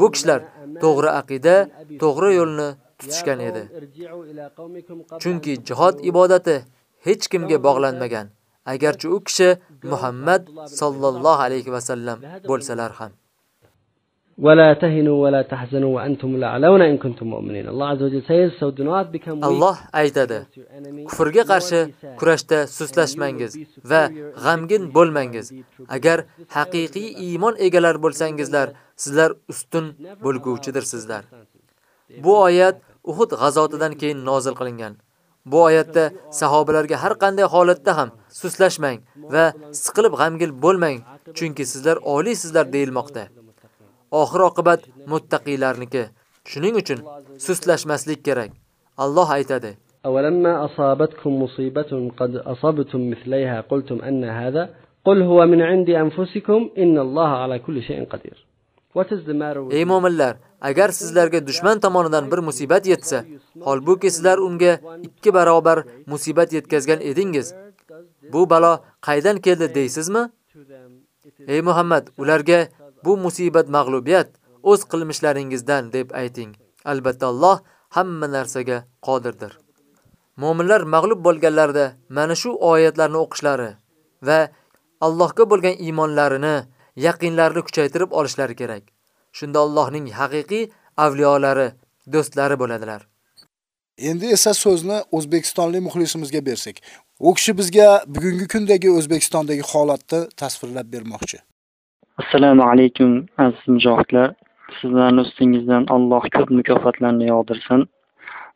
Bu kishilar to'g'ri aqida, to'g'ri yo'lni tutishgan edi. Chunki jihad ibodati hech kimga bog'lanmagan. agarchi u kishi Muhammad sallallohu alayhi va sallam bo'lsalar ham. ولا تهنوا ولا تحزنوا وأنتم الأعلون إن كنتم مؤمنين. Allah azza wa jalla says, so do not become weak. Allah aytadi. Kufrga qarshi kurashda suslashmangiz va g'amgin bo'lmangiz. Agar haqiqiy iymon egalari bo'lsangizlar, sizlar ustun bo'lguvchidirsizlar. Bu oyat Uhud g'azotidan keyin nozil qilingan. Bu oyatda sahobalarga har qanday holatda ham suslashmang va siqilib g'amgil bo'lmang, chunki sizlar oliysizlar deyilmoqda. Oxir oqibat muttaqilarniki. Shuning uchun suslashmaslik kerak. Alloh aytadi: "Awalamma asabatkum musibatan qad asabtum mislaha qultum anna hadha qul huwa min indi anfusikum innalloha ala kulli shay'in qadir." Ey mu'minlar, agar sizlarga dushman tomonidan bir musibat yetsa, holbuki sizlar unga ikki barobar musibat yetkazgan edingiz, bu balo qaydan keldi deysizmi? Ey Muhammad, ularga bu musibat mag'lubiyat o'z qilmishlaringizdan deb ayting. Albatta Alloh hamma narsaga qodirdir. Mo'minlar mag'lub bo'lganlarida mana shu oyatlarni o'qishlari va Allohga bo'lgan iymonlarini, yaqinlarini kuchaytirib olishlari kerak. Shunda Allohning haqiqiy avliyolari, do'stlari bo'ladilar. Endi esa so'zni O'zbekistonlik muxlisimizga bersak. U kishi bizga bugungi kundagi O'zbekistondagi holatni tasvirlab bermoqchi. Assalomu alaykum aziz mujohidlar. Sizlarning ustingizdan Alloh ko'p mukofotlarni yog'dirsin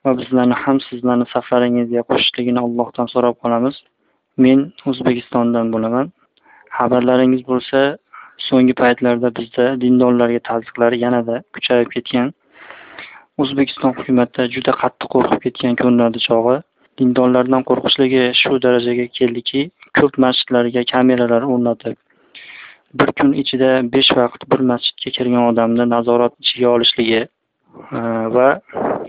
va bizlarni ham sizlarni saflaringizga qo'shishligini Allohdan so'rab qolamiz. Men O'zbekistondan bo'laman. Xabarlaringiz bo'lsa, so'nggi paytlarda bizda dindorlarga tazyiqlar yanada kuchayib ketgan. O'zbekiston hukumati juda qattiq qo'rqib ketgan ko'rinadi chog'i. Dindorlardan qo'rqishligi shu darajaga keldiki, ko'p masjidlarga kameralar o'rnatib, bir kun ichida 5 vaqt bir masjidga kirgan odamni nazorat ichiga olishligi e, va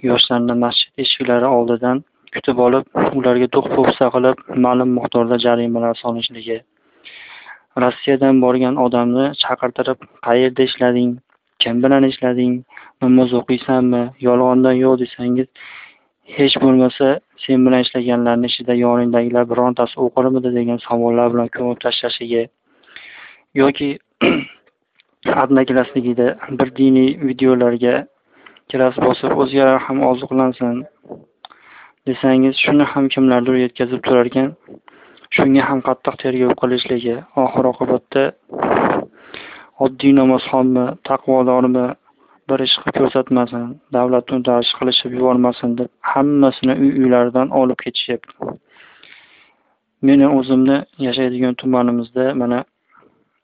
yoshlarni masjid eshiklari oldidan kutib olib, ularga do'q-po'pisa qilib, ma'lum miqdorda jarimalar solishligi. Rossiyadan borgan odamni chaqirtirib, qayerda ishlading, kim bilan ishlading, namoz o'qiysanmi, yolg'ondan yo'q desangiz, hech bo'lmasa sen bilan ishlaganlarni ichida yoningdagilar birontasi o'qirmidi degan savollar bilan ko'mib tashlashiga yoki abnaklasligida bir diniy videolarga kiras bosib o'zgalar ham oziqlansin desangiz shuni ham kimlardir yetkazib turar ekan shunga ham qattiq tergov qilishligi oxir oqibatda oddiy namozxonmi taqvodormi bir ish qilib ko'rsatmasin davlat uni ish qilishib yubormasin deb hammasini uy uylaridan olib ketishyapti. Meni o'zimni yashaydigan tumanimizda mana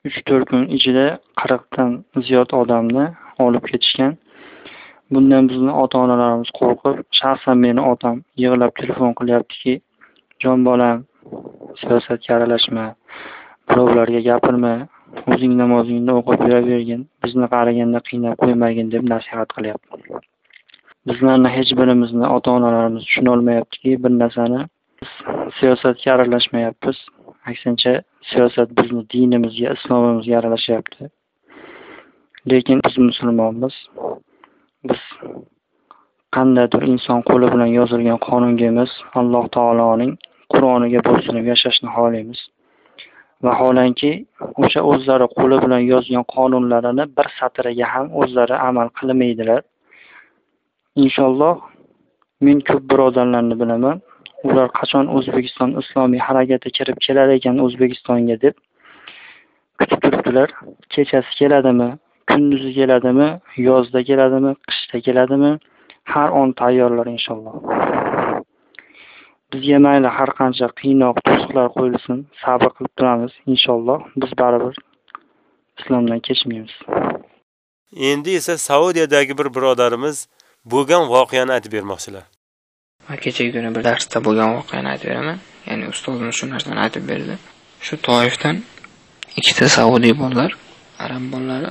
uch to'rt kun ichida qirqdan ziyod odamni olib ketishgan. Bundan bizni ota onalarimiz qo'rqib shaxsan meni otam yig'lab telefon qilyaptiki jon bolam siyosatga aralashma birovlarga gapirma o'zing namozingni o'qib yuravergin bizni qariganda qiynab qo'ymagin deb nasihat qilyapti. Bizlarni hech birimizni ota onalarimiz tushunolmayaptiki bir narsani siyosatga aralashmayapmiz. Aksincha siyosat bizni dinimizga islomimizga aralashyapti lekin biz musulmonmiz. Biz qandaydir inson qo'li bilan yozilgan qonunga emas alloh taoloning qur'oniga bo'ysunib yashashni xohlaymiz. Vaholanki o'sha o'zlari qo'li bilan yozgan qonunlarini bir satriga ham o'zlari amal qilmaydilar. Inshaalloh men ko'p birodarlarni bilaman. Ular qachon o'zbekiston islomiy harakati kirib kelar ekan o'zbekistonga deb kutib turibdilar. Kechasi keladimi kunduzi keladimi yozda keladimi qishda keladimi har on tayyorlar inshaalloh. Bizga mayli har qancha qiynoq to'siqlar qo'yilsin sabr qilib turamiz inshaalloh. Biz baribir islomdan kechmaymiz. Endi esa saudiyadagi bir birodarimiz bo'lgan voqeani aytib bermoqchilar. Man kechagi kuni bir darsda bo'lgan voqeani aytib beraman. Ya'ni ustozimiz shu narsani aytib berdi. Shu toifdan ikkita saudiy bolalar arab bolalari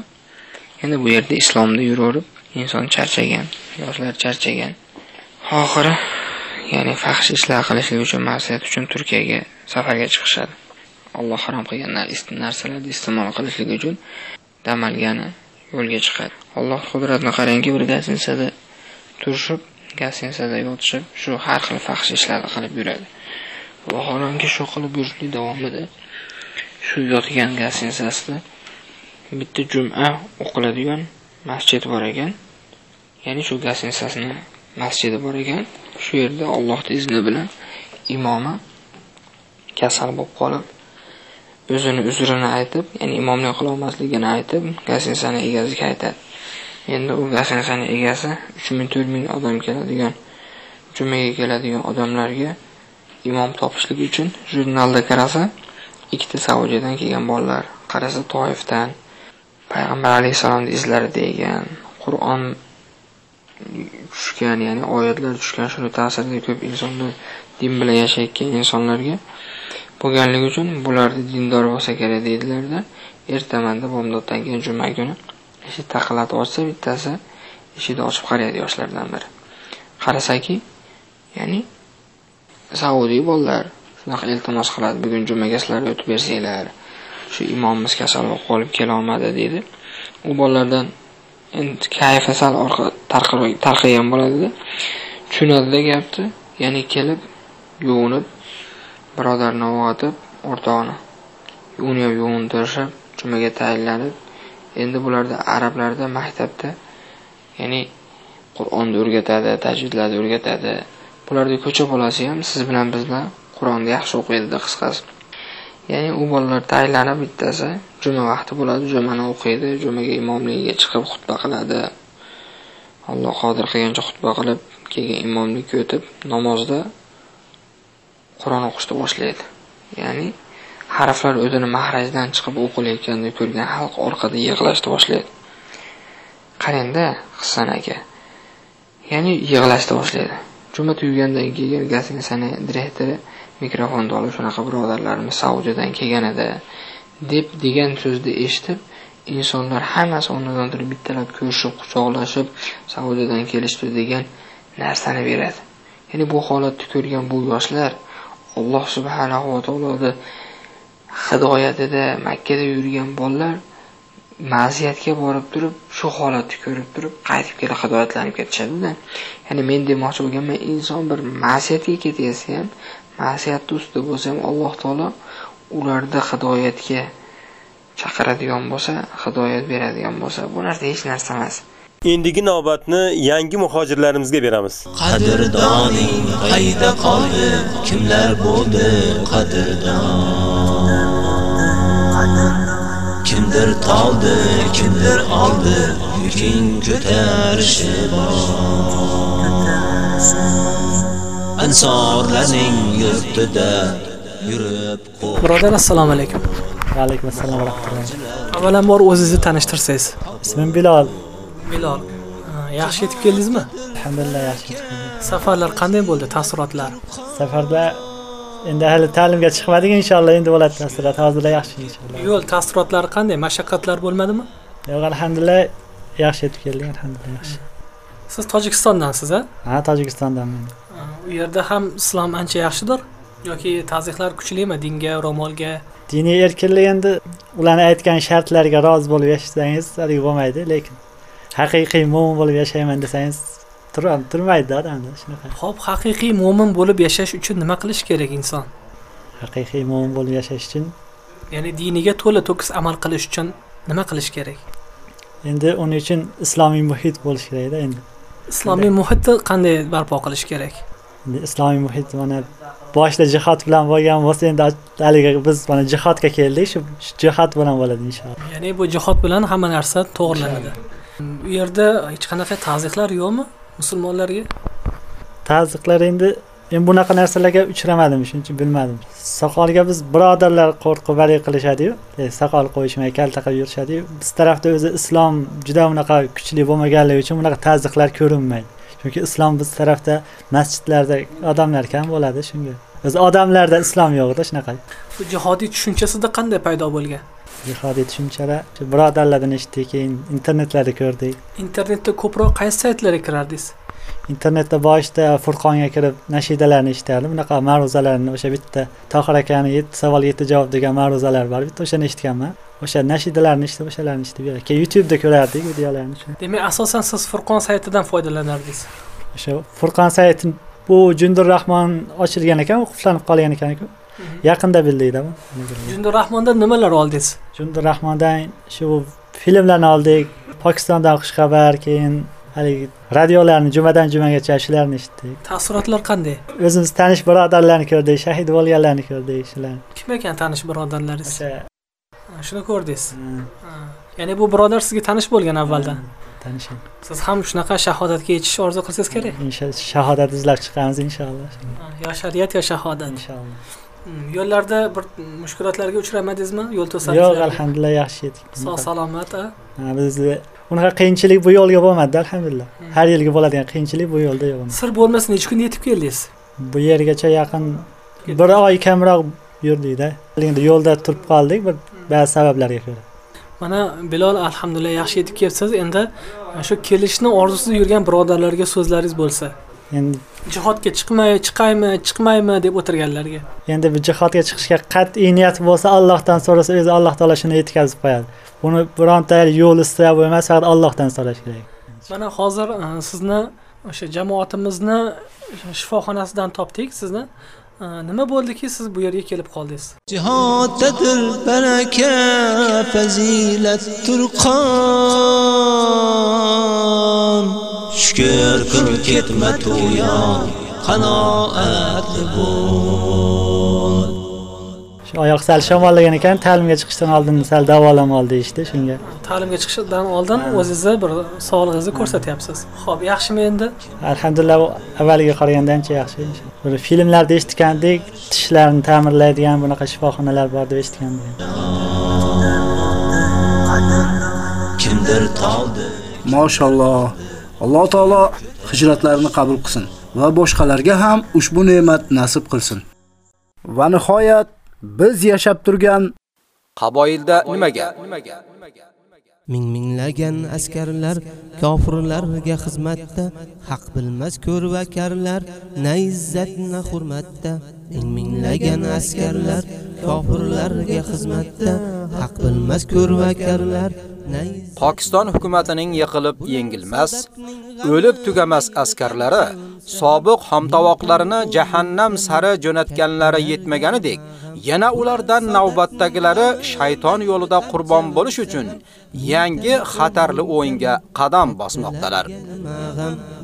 endi bu yerda islomda yuraverib inson charchagan yoshlar charchagan. Oxiri ya'ni fahsh ishlar qilishlik uchun ma'siyat uchun turkiyaga safarga chiqishadi. Alloh harom qilgan narsalarni iste'mol qilishlik uchun dam olgani yo'lga chiqadi. Alloh qudratini qarangki bir gastitsada turishib gasinsada yotishib shu har xil fahsh ishlarni qilib yuradi. Vaholanki shu qilib yurishlik davomida shu yotgan gasinsasida bitta juma o'qiladigan masjid bor ekan. Ya'ni shu gasinsasini masjidi bor ekan. Shu yerda Allohning izni bilan imomi kasal bo'lib qolib o'zini uzrini aytib ya'ni imomlik qilolmasligini aytib gasinsani egasiga aytadi. Endi u gasinsani egasi uch ming to'rt ming odam keladigan jumaga keladigan odamlarga imom topishlik uchun jurnalda qarasa ikkita saudiyadan kelgan bolalar qarasa toifdan payg'ambar alayhissalomni izlarida ekan qur'on tushgan ya'ni oyatlar tushgan shuni ta'sirida ko'p insonlar din bilan yashayotgan insonlarga bo'lganligi uchun bularni dindor bo'lsa kerak deydilarda. Ertamanda bomdoddan keyin juma kuni eshik taqillatib ochsa bittasi eshikni ochib qaraydi yoshlardan biri. Qarasaki ya'ni saudiy bolalar shunaqa iltimos qiladi bugun jumaga sizlar o'tib bersanglar shu imomimiz kasal bo'lib qolib kelolmadi deydi. U bolalardan kayfi sal orqa tarqagan bo'ladida. Tushunadida gapni. Ya'ni kelib yuvinib birodarni uyg'otib o'rtog'ini uni ham yuvintirishib jumaga tayinlanib endi bularda arablarda maktabda ya'ni qur'onni o'rgatadi tajvidlarni o'rgatadi. Bularni ko'cha bolasi ham siz bilan biz bilan qur'onni yaxshi o'qiydida qisqasi. Ya'ni u bolalar tayinlanib bittasi juma vaqti bo'ladi jumani o'qiydi jumaga imomligiga chiqib xutba qiladi. Alloh qodir qilgancha xutba qilib keyin imomlikka o'tib namozda qur'on o'qishni boshlaydi. Ya'ni harflar o'zini mahrajdan chiqib o'qilayotganini ko'rgan xalq orqada yig'lashni boshlaydi. Qarangda Hasan aka. Ya'ni yig'lashni boshlaydi. Juma tugagandan keyin gостиницаning direktori mikrofonni olib shunaqa birodarlarimiz saudiyadan kelgan edi deb degan so'zni eshitib insonlar hammasi o'rnidan turib bittalab ko'rishib quchoqlashib saudiyadan kelishdi degan narsani beradi. Ya'ni bu holatni ko'rgan bu yoshlar alloh subhanahu va taoloni hidoyatida makkada yurgan bolalar ma'siyatga borib turib shu holatni ko'rib turib qaytib kelib hidoyatlanib ketishadida. Ya'ni men demoqchi bo'lganman inson bir ma'siyatga ketayotsa ham ma'siyatni ustida bo'lsa ham alloh taolo ularda hidoyatga chaqiradigan bo'lsa hidoyat beradigan bo'lsa bu narsa hech narsa emas Endigi navbatni yangi muhojirlarimizga beramiz. Qadrdoning qayda qoldi? Kimlar bo'ldi qadrdon? Kimdir toldi, kimdir oldi, yuking ko'tarishi bor. Ansorlarning yurtida yurib Birodar assalomu alaykum. Va alaykum assalom va rahmatulloh. Avvalambor o'zingizni tanishtirsangiz. Ismim Bilol. Bilol. Yaxshi yetib keldingizmi? Alhamdulillah yaxshi yetib keldim. Safarlar qanday bo'ldi? Taassurotlar? Safarda endi hali ta'limga chiqmadik inshaalloh endi bo'ladi taassurot. Hozirda yaxshi inshaalloh. Yo'l taassurotlari qanday? Mashaqqatlar bo'lmadimi? Yo'q, alhamdulillah yaxshi yetib keldik, alhamdulillah yaxshi. Siz Tojikistondansiz, a? Ha, Tojikistondanman. U yerda ham islom ancha yaxshidir yoki tazyiqlar kuchlimi dinga, ro'molga? Diniy erkinlik endi ularni aytgan shartlarga rozi bo'lib yashasangiz, hali bo'lmaydi, lekin haqiqiy mo'min bo'lib yashayman desangiz turmaydi odamda shunaqa. Xo'p, haqiqiy mo'min bo'lib yashash uchun nima qilish kerak inson? Haqiqiy mo'min bo'lib yashash uchun Ya'ni diniga to'la to'kis amal qilish uchun nima qilish kerak? endi uning uchun islomiy muhit bo'lishi kerakda endi. Islomiy muhitni qanday barpo qilish kerak? Islomiy muhit mana boshida jihod bilan bo'lgan bo'lsa endi haligi biz mana jihodga keldik shu jihod bilan bo'ladi inshaalloh. Ya'ni bu jihod bilan hamma narsa to'g'rilanadi. U yerda hech qanaqa tazyiqlar yo'qmi musulmonlarga? Tazyiqlar endi men bunaqa narsalarga uchramadim, shuning uchun bilmadim. Soqolga biz birodarlar qo'rqib bali qilishadi-yu, e, soqol qo'yishmay kalta qilib yurishadi-yu. Biz tarafda o'zi islom juda unaqa kuchli bo'lmaganligi uchun bunaqa tazyiqlar ko'rinmaydi. Chunki islom biz tarafda masjidlarda odamlar kam bo'ladi shunga. O'zi odamlarda islom yo'q-da shunaqa. Bu jihodiy tushunchasida qanday paydo bo'lgan? Jihodiy tushunchalar shu birodarlardan eshitdik, keyin internetlarda ko'rdik. Internetda ko'proq qaysi saytlarga kirardingiz? Internetda boshida furqonga kirib nashidalarni eshitardim bunaqa ma'ruzalarni o'sha bitta tohir akani yetti savol yetti javob degan ma'ruzalar bor. Bitta o'shani eshitganman. O'sha nashidalarni eshitib o'shalarni eshitib keyin youtubeda ko'rardik videolarni Demak, asosan siz Furqon saytidan foydalanardingiz. o'sha furqon sayti bu jundur rahmon ochilgan ekan u qulflanib qolgan ekan-ku yaqinda bildikda Jundur Rahmondan nimalar oldingiz? jundur rahmondan shu filmlarni oldik. Pokistondan xushxabar keyin haligi radiolarni jumadan jumagacha shularni eshitdik Taassurotlar qanday? o'zimiz tanish birodarlarni ko'rdik shahid bo'lganlarni ko'rdik shular Kim ekan tanish birodarlaringiz? o'sha Ha, Shuni ko'rdingiz. Ya'ni bu birodar sizga tanish bo'lgan avvaldan. tanishing Siz ham shunaqa shahodatga yetishishni orzu qilsangiz kerak. inshaalloh shahodat izlab chiqamiz inshaalloh Ha, Yo shariat yo shahodat. inshaalloh Hmm, Yo'llarda bir mushkulotlarga uchramadingizmi? Yo'l to'satdi. yo'q alhamdulillah yaxshi yetdik Sog' salomat, a? Bizni unaqa qiyinchilik bu yo'lga bo'lmadi alhamdulillah. Har yilgi bo'ladigan qiyinchilik bu yo'lda yo'q. Sir bo'lmasa necha kunda yetib keldingiz? bu yergacha yaqin bir oy kamroq yurdikda. Endi yo'lda turib qoldik bir ba'zi sabablarga ko'ra. Mana Bilol alhamdulillah yaxshi yetib kelibsiz. Endi shu kelishni orzusida yurgan birodarlarga so'zlaringiz bo'lsa. Endi Jihodga chiqmay, chiqaymi, chiqmaymi deb o'tirganlarga. endi bu jihodga chiqishga qat'iy niyat bo'lsa Allohdan so'rasa o'zi Alloh taolo shuni yetkazib qo'yadi buni bironta yo'l istab emas faqat Allohdan so'rash kerak Mana hozir e, sizni o'sha jamoatimizni shifoxonasidan topdik sizni. Nima bo'ldiki siz bu yerga kelib qoldingiz? Jihoddadir baraka fazilat turqon. Shukr qil ketma to'yon qanoatli bo'l. Oyoq sal shamollagan ekan ta'limga chiqishdan oldin sal davolam ol deyishdi shunga. Ta'limga chiqishdan oldin o'zingizni bir sog'lig'ingizni ko'rsatyapsiz. Ho'p yaxshimi endi? Alhamdulillah avvaliga qaraganda ancha yaxshi bir filmlarda eshitgandik tishlarni ta'mirlaydigan bunaqa shifoxonalar bor deb eshitgandik. Kimdir toldi. Mashalloh. Alloh taolo hijratlarini qabul qilsin va boshqalarga ham ushbu ne'mat nasib qilsin. Va nihoyat biz yashab turgan qaboilda nimaga? Ming minglagan askarlar kofirlarga xizmatda haq bilmas ko'rvakarlar na izzat na hurmatda. Ming minglagan askarlar kofirlarga xizmatda haq bilmas ko'rvakarlar na Pokiston hukumatining yiqilib yengilmas, o'lib tugamas askarlari sobiq hamtovoqlarini jahannam sari jo'natganlari yetmaganidek, yana ulardan navbatdagilari shayton yo'lida qurbon bo'lish uchun yangi xatarli o'yinga qadam bosmoqdalar.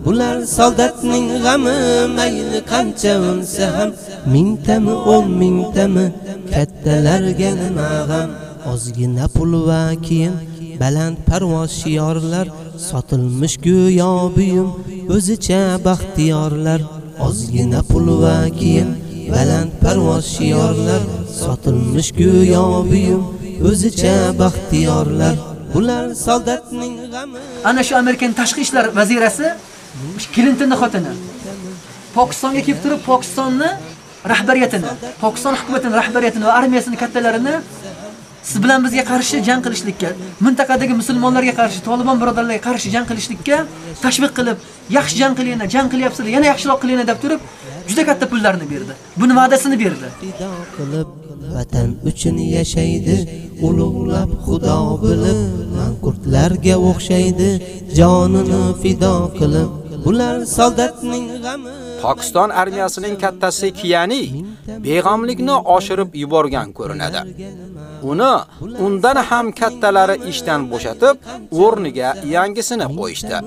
Bular soldatning g'ami mayli qancha unsa ham mingtami o'n mingtami kattalarga nima g'am ozgina pul va kiyim baland parvoz shiyorlar sotilmish go'yo buyum o'zicha baxtiyorlar ozgina pul va kiyim baland parvoz shiyorlar sotilmish go'yo buyum o'zicha baxtiyorlar bular soldatning g'ami. Ana shu amerikan tashqi ishlar vazirasi Clintonning xotini. Pokistonga kelib turib Pokistonni rahbariyatini, Pokiston hukumatining rahbariyatini va armiyasini kattalarini siz bilan bizga qarshi jang qilishlikka, mintaqadagi musulmonlarga qarshi, Taliban birodarlarga qarshi jang qilishlikka tashviq qilib, yaxshi jang qilinglar, jang qilyapsizlar, yana yaxshiroq qilinglar deb turib, juda katta pullarni berdi. Buni va'dasini berdi. qilib vatan uchun yashaydi ulug'lab xudo bilib manqurtlarga o'xshaydi jonini fido qilib bular soldatning g'ami Pokiston armiyasining kattasi Kiyani beg'amlikni oshirib yuborgan ko'rinadi. Uni undan ham kattalari ishdan bo'shatib, o'rniga yangisini qo'yishdi.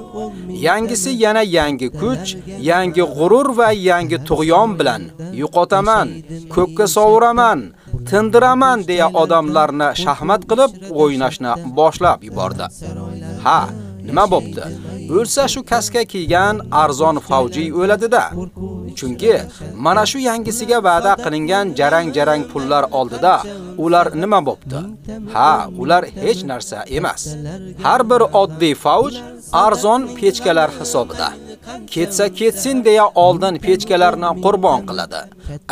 Yangisi yana yangi kuch, yangi g'urur va yangi tug'yon bilan yo'qotaman, ko'kka sovuraman, tindiraman deya odamlarni shahmat qilib o'ynashni boshlab yubordi. Ha, nima bo'pti? O'lsa shu kaska kiygan arzon favji o'ladida. Chunki mana shu yangisiga va'da qilingan jarang-jarang pullar oldida ular nima bo'pti? Ha, ular hech narsa emas. Har bir oddiy favj arzon pechkalar hisobida. Ketsa ketsin deya oldin pechkalarni qurbon qiladi.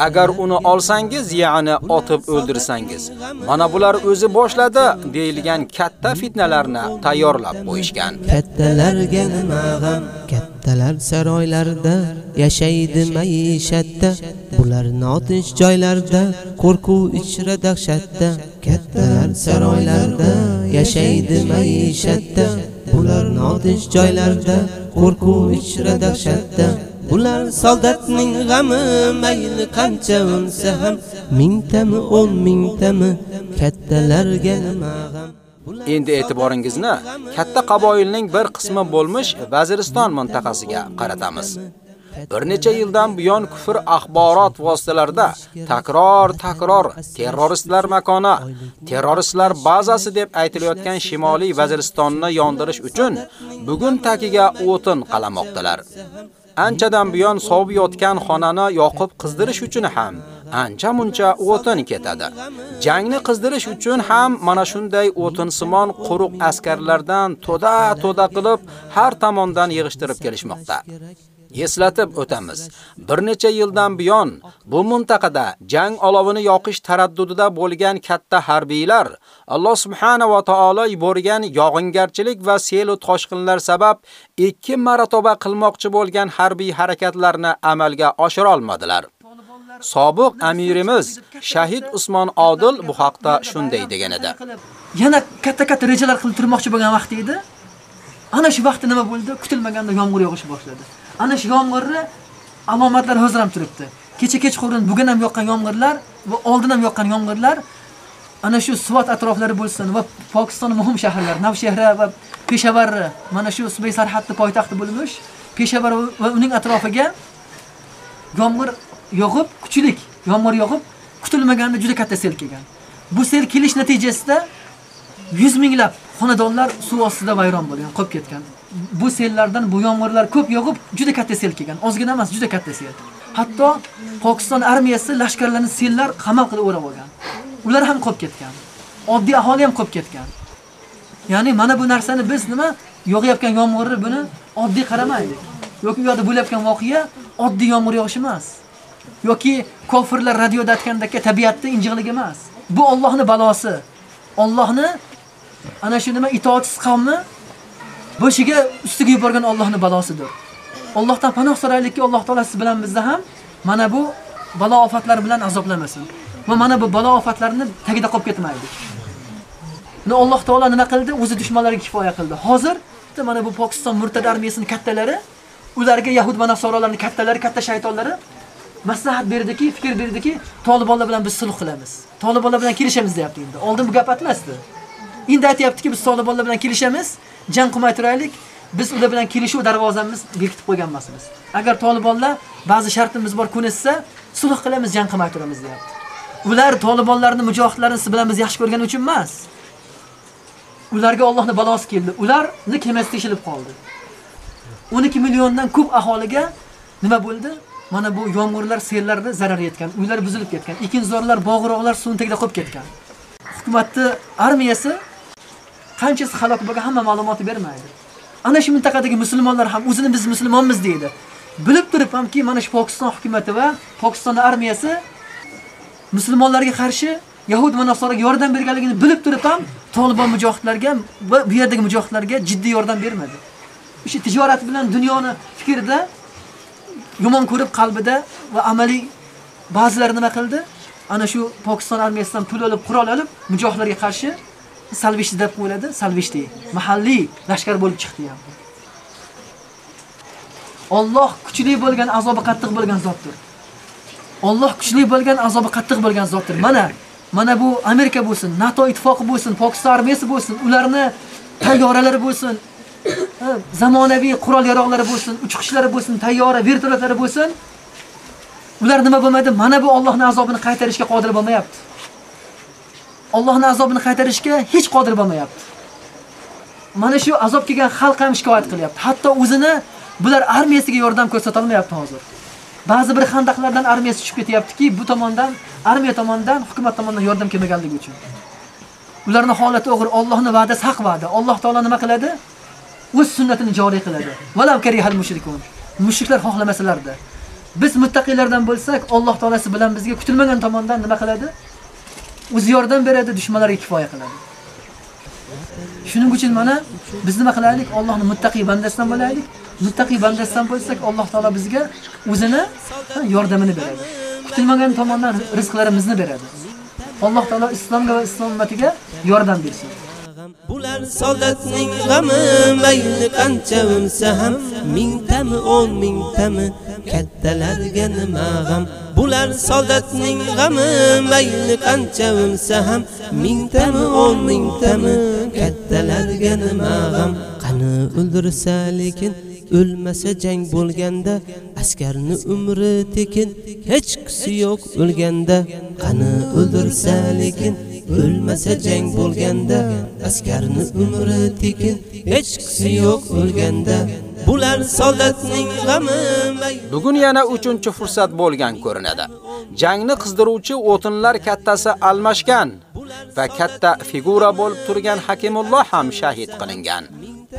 Agar uni olsangiz, ya'ni otib o'ldirsangiz, mana bular o'zi boshladi deyilgan katta fitnalarni tayyorlab qo'yishgan. kattalarga nima g'am kattalar saroylarda yashaydi maishatda bular notinch joylarda qo'rquv ichra dahshatda kattalar saroylarda yashaydi maishatda bular notinch joylarda qo'rquv ichra dahshatda bular soldatning g'ami mayli qancha unsa ham mingtami 10 mingtami kattalarga nima g'am Endi e'tiboringizni katta qaboilning bir qismi bo'lmish Vaziriston mintaqasiga qaratamiz. Bir necha yildan buyon kufr axborot vositalarida takror-takror terroristlar makoni, terroristlar bazasi deb aytilayotgan Shimoliy Vaziristonni yondirish uchun bugun tagiga o'tin qalamoqdalar. Anchadan buyon sovib yotgan xonani yoqib qizdirish uchun ham ancha muncha o'tin ketadi. Jangni qizdirish uchun ham mana shunday o'tin simon quruq askarlardan to'da-to'da qilib har tomondan yig'ishtirib kelishmoqda. Eslatib o'tamiz. Bir necha yildan buyon bu mintaqada jang olovini yoqish taraddudida bo'lgan katta harbiylar Alloh subhanahu va taolo yuborgan yog'ingarchilik va sel va toshqinlar sabab ikki marotaba qilmoqchi bo'lgan harbiy harakatlarni amalga oshira olmadilar. Sobiq amirimiz Shahid Usmon Odil bu haqda shunday degan edi. Yana katta-katta rejalar qilib turmoqchi bo'lgan vaqt edi. Ana shu vaqtda nima bo'ldi? Kutilmaganda yomg'ir yog'ish boshladi. Ana shu yomg'irni alomatlari hozir ham turibdi. kecha kechqurun bugun ham yoqqan yomg'irlar va oldin ham yoqqan yomg'irlar ana shu Suvat atroflari bo'lsin va Pokistonning muhim shaharlari Navshehra va Peshavar mana shu Subay sarhadni poytaxti bo'lmish Peshavar va uning atrofiga yomg'ir yog'ib, kuchlik yomg'ir yog'ib, kutilmaganda juda katta sel kelgan. Bu sel kelish natijasida 100 minglab xonadonlar suv ostida vayron bo'lgan, qolib ketgan. Bu sellardan bu yomg'irlar ko'p yog'ib, juda katta sel kelgan. Ozgina emas, juda katta sel. Hatto Pokiston armiyasi lashkarlarni sellar qamal qilib o'rab olgan. Ular ham qolib ketgan. Oddiy aholi ham qolib ketgan. Ya'ni mana bu narsani biz nima yog'ayotgan yomg'irni buni oddiy qaramaylik. Yoki u yoqda bo'layotgan voqea oddiy yomg'ir yog'ishi emas. yoki kofirlar radioda aytgandek tabiatda injiqligi emas. Bu Allohning balosi. Allohni ana shu nima itoatsiz qavmni boshiga ustiga yuborgan Allohning balosidir. Allohdan panoh so'raylikki, Alloh taolo siz bilan bizni ham mana bu balo ofatlar bilan azoblamasin. Va mana bu balo ofatlarni tagida qolib ketmaylik. Ni Alloh taolo nima qildi? O'zi dushmanlarga kifoya qildi. Hozir mana bu Pokiston murtad armiyasining kattalari ularga yahud va Nasoralarning kattalari, katta shaytonlari maslahat berdiki, fikr berdiki, Tolibonlar bilan biz sulh qilamiz. Tolibonlar bilan kelishamiz deyapti endi. Oldin bu gap aytmasdi. Endi aytayaptiki, biz Tolibonlar bilan kelishamiz, jang qilmay turaylik. Biz ular bilan kelishuv darvozamiz bekitib qo'yganmiz. Agar Tolibonlar ba'zi shartimiz bor ko'nishsa, sulh qilamiz, jang qilmay turamiz deyapti. Ular Tolibonlarni, mujohidlarni siz bilan biz yaxshi ko'rgani uchun emas. Ularga Allohning balosi keldi. Ularni kemasi teshilib qoldi. 12 milliondan ko'p aholiga nima bo'ldi? mana bu yomg'irlar, sellarda zarar yetgan, uylar buzilib ketgan, ekinzorlar, bog'roqlar suv tagida qolib ketgan. Hukumatni armiyasi qanchasi halok bo'lgan hamma ma'lumotni bermaydi. Ana shu mintaqadagi musulmonlar ham o'zini biz musulmonmiz deydi. Bilib turib hamki mana shu Pokiston hukumatı va Pokiston armiyasi musulmonlarga qarshi Yahud va Nasoraga yordam berganligini bilib turib ham Taliban mujohidlarga va bu yerdagi mujohidlarga jiddiy yordam bermadi. O'sha tijorat bilan dunyoni fikrida yomon ko'rib qalbida va amaliy ba'zilar nima qildi? Ana shu Pokiston armiyasidan pul olib, qurol olib, mujohidlarga qarshi salvishti deb qo'yiladi salvishti. Mahalliy lashkar bo'lib chiqdi ham. Alloh kuchli bo'lgan, azobi qattiq bo'lgan zotdir. Alloh kuchli bo'lgan, azobi qattiq bo'lgan zotdir. Mana mana bu Amerika bo'lsin, NATO ittifoqi bo'lsin, Pokiston armiyasi bo'lsin, ularni tayyoralari bo'lsin, zamonaviy qurol yaroqlari bo'lsin, uchqichlari bo'lsin, tayyora, vertolyotlari bo'lsin. Ular nima bo'lmaydi? Mana bu Allohning azobini qaytarishga qodir bo'lmayapti. Allohning azobini qaytarishga hech qodir bo'lmayapti. Mana shu azob kelgan xalq ham shikoyat qilyapti. Hatto o'zini bular armiyasiga yordam ko'rsata olmayapti hozir. Ba'zi bir xandaqlardan armiyasi tushib ketyaptiki, bu tomondan armiya tomonidan, hukumat tomonidan yordam kelmaganligi uchun. Ularning holati og'ir, Allohning va'dasi haq va'da. Alloh taolo nima qiladi? o'z sunnatini joriy qiladi. Valam karihal mushrikun. Mushriklar xohlamasalar-da. Biz muttaqiylardan bo'lsak, Alloh taolasi bilan bizga kutilmagan tomondan nima qiladi? O'zi yordam beradi, dushmanlarga kifoya qiladi. Shuning uchun mana biz nima qilaylik? Allohning muttaqiy bandasidan bo'laylik. Muttaqiy bandasidan bo'lsak, Alloh taolo bizga o'zini yordamini beradi. Kutilmagan tomondan rizqlarimizni beradi. Alloh taolo islomga va islom ummatiga yordam bersin. Bular soldatning g'ami mayli qancha o'lsa ham mingtami o'n mingtami kattalarga nima g'am? Bular soldatning g'ami mayli qancha o'lsa ham mingtami o'n mingtami kattalarga nima g'am? Qani o'ldirsa lekin o'lmasa jang bo'lganda askarni umri tekin hech qisi yo'q o'lganda. Qani o'ldirsa lekin o'lmasa jang bo'lganda askarni umri tekin hech qisi yo'q o'lganda. Bular soldatning g'ami bugun yana 3-chi fursat bo'lgan ko'rinadi. Jangni qizdiruvchi o'tinlar kattasi almashgan va katta figura bo'lib turgan Hakimulloh ham shahid qilingan.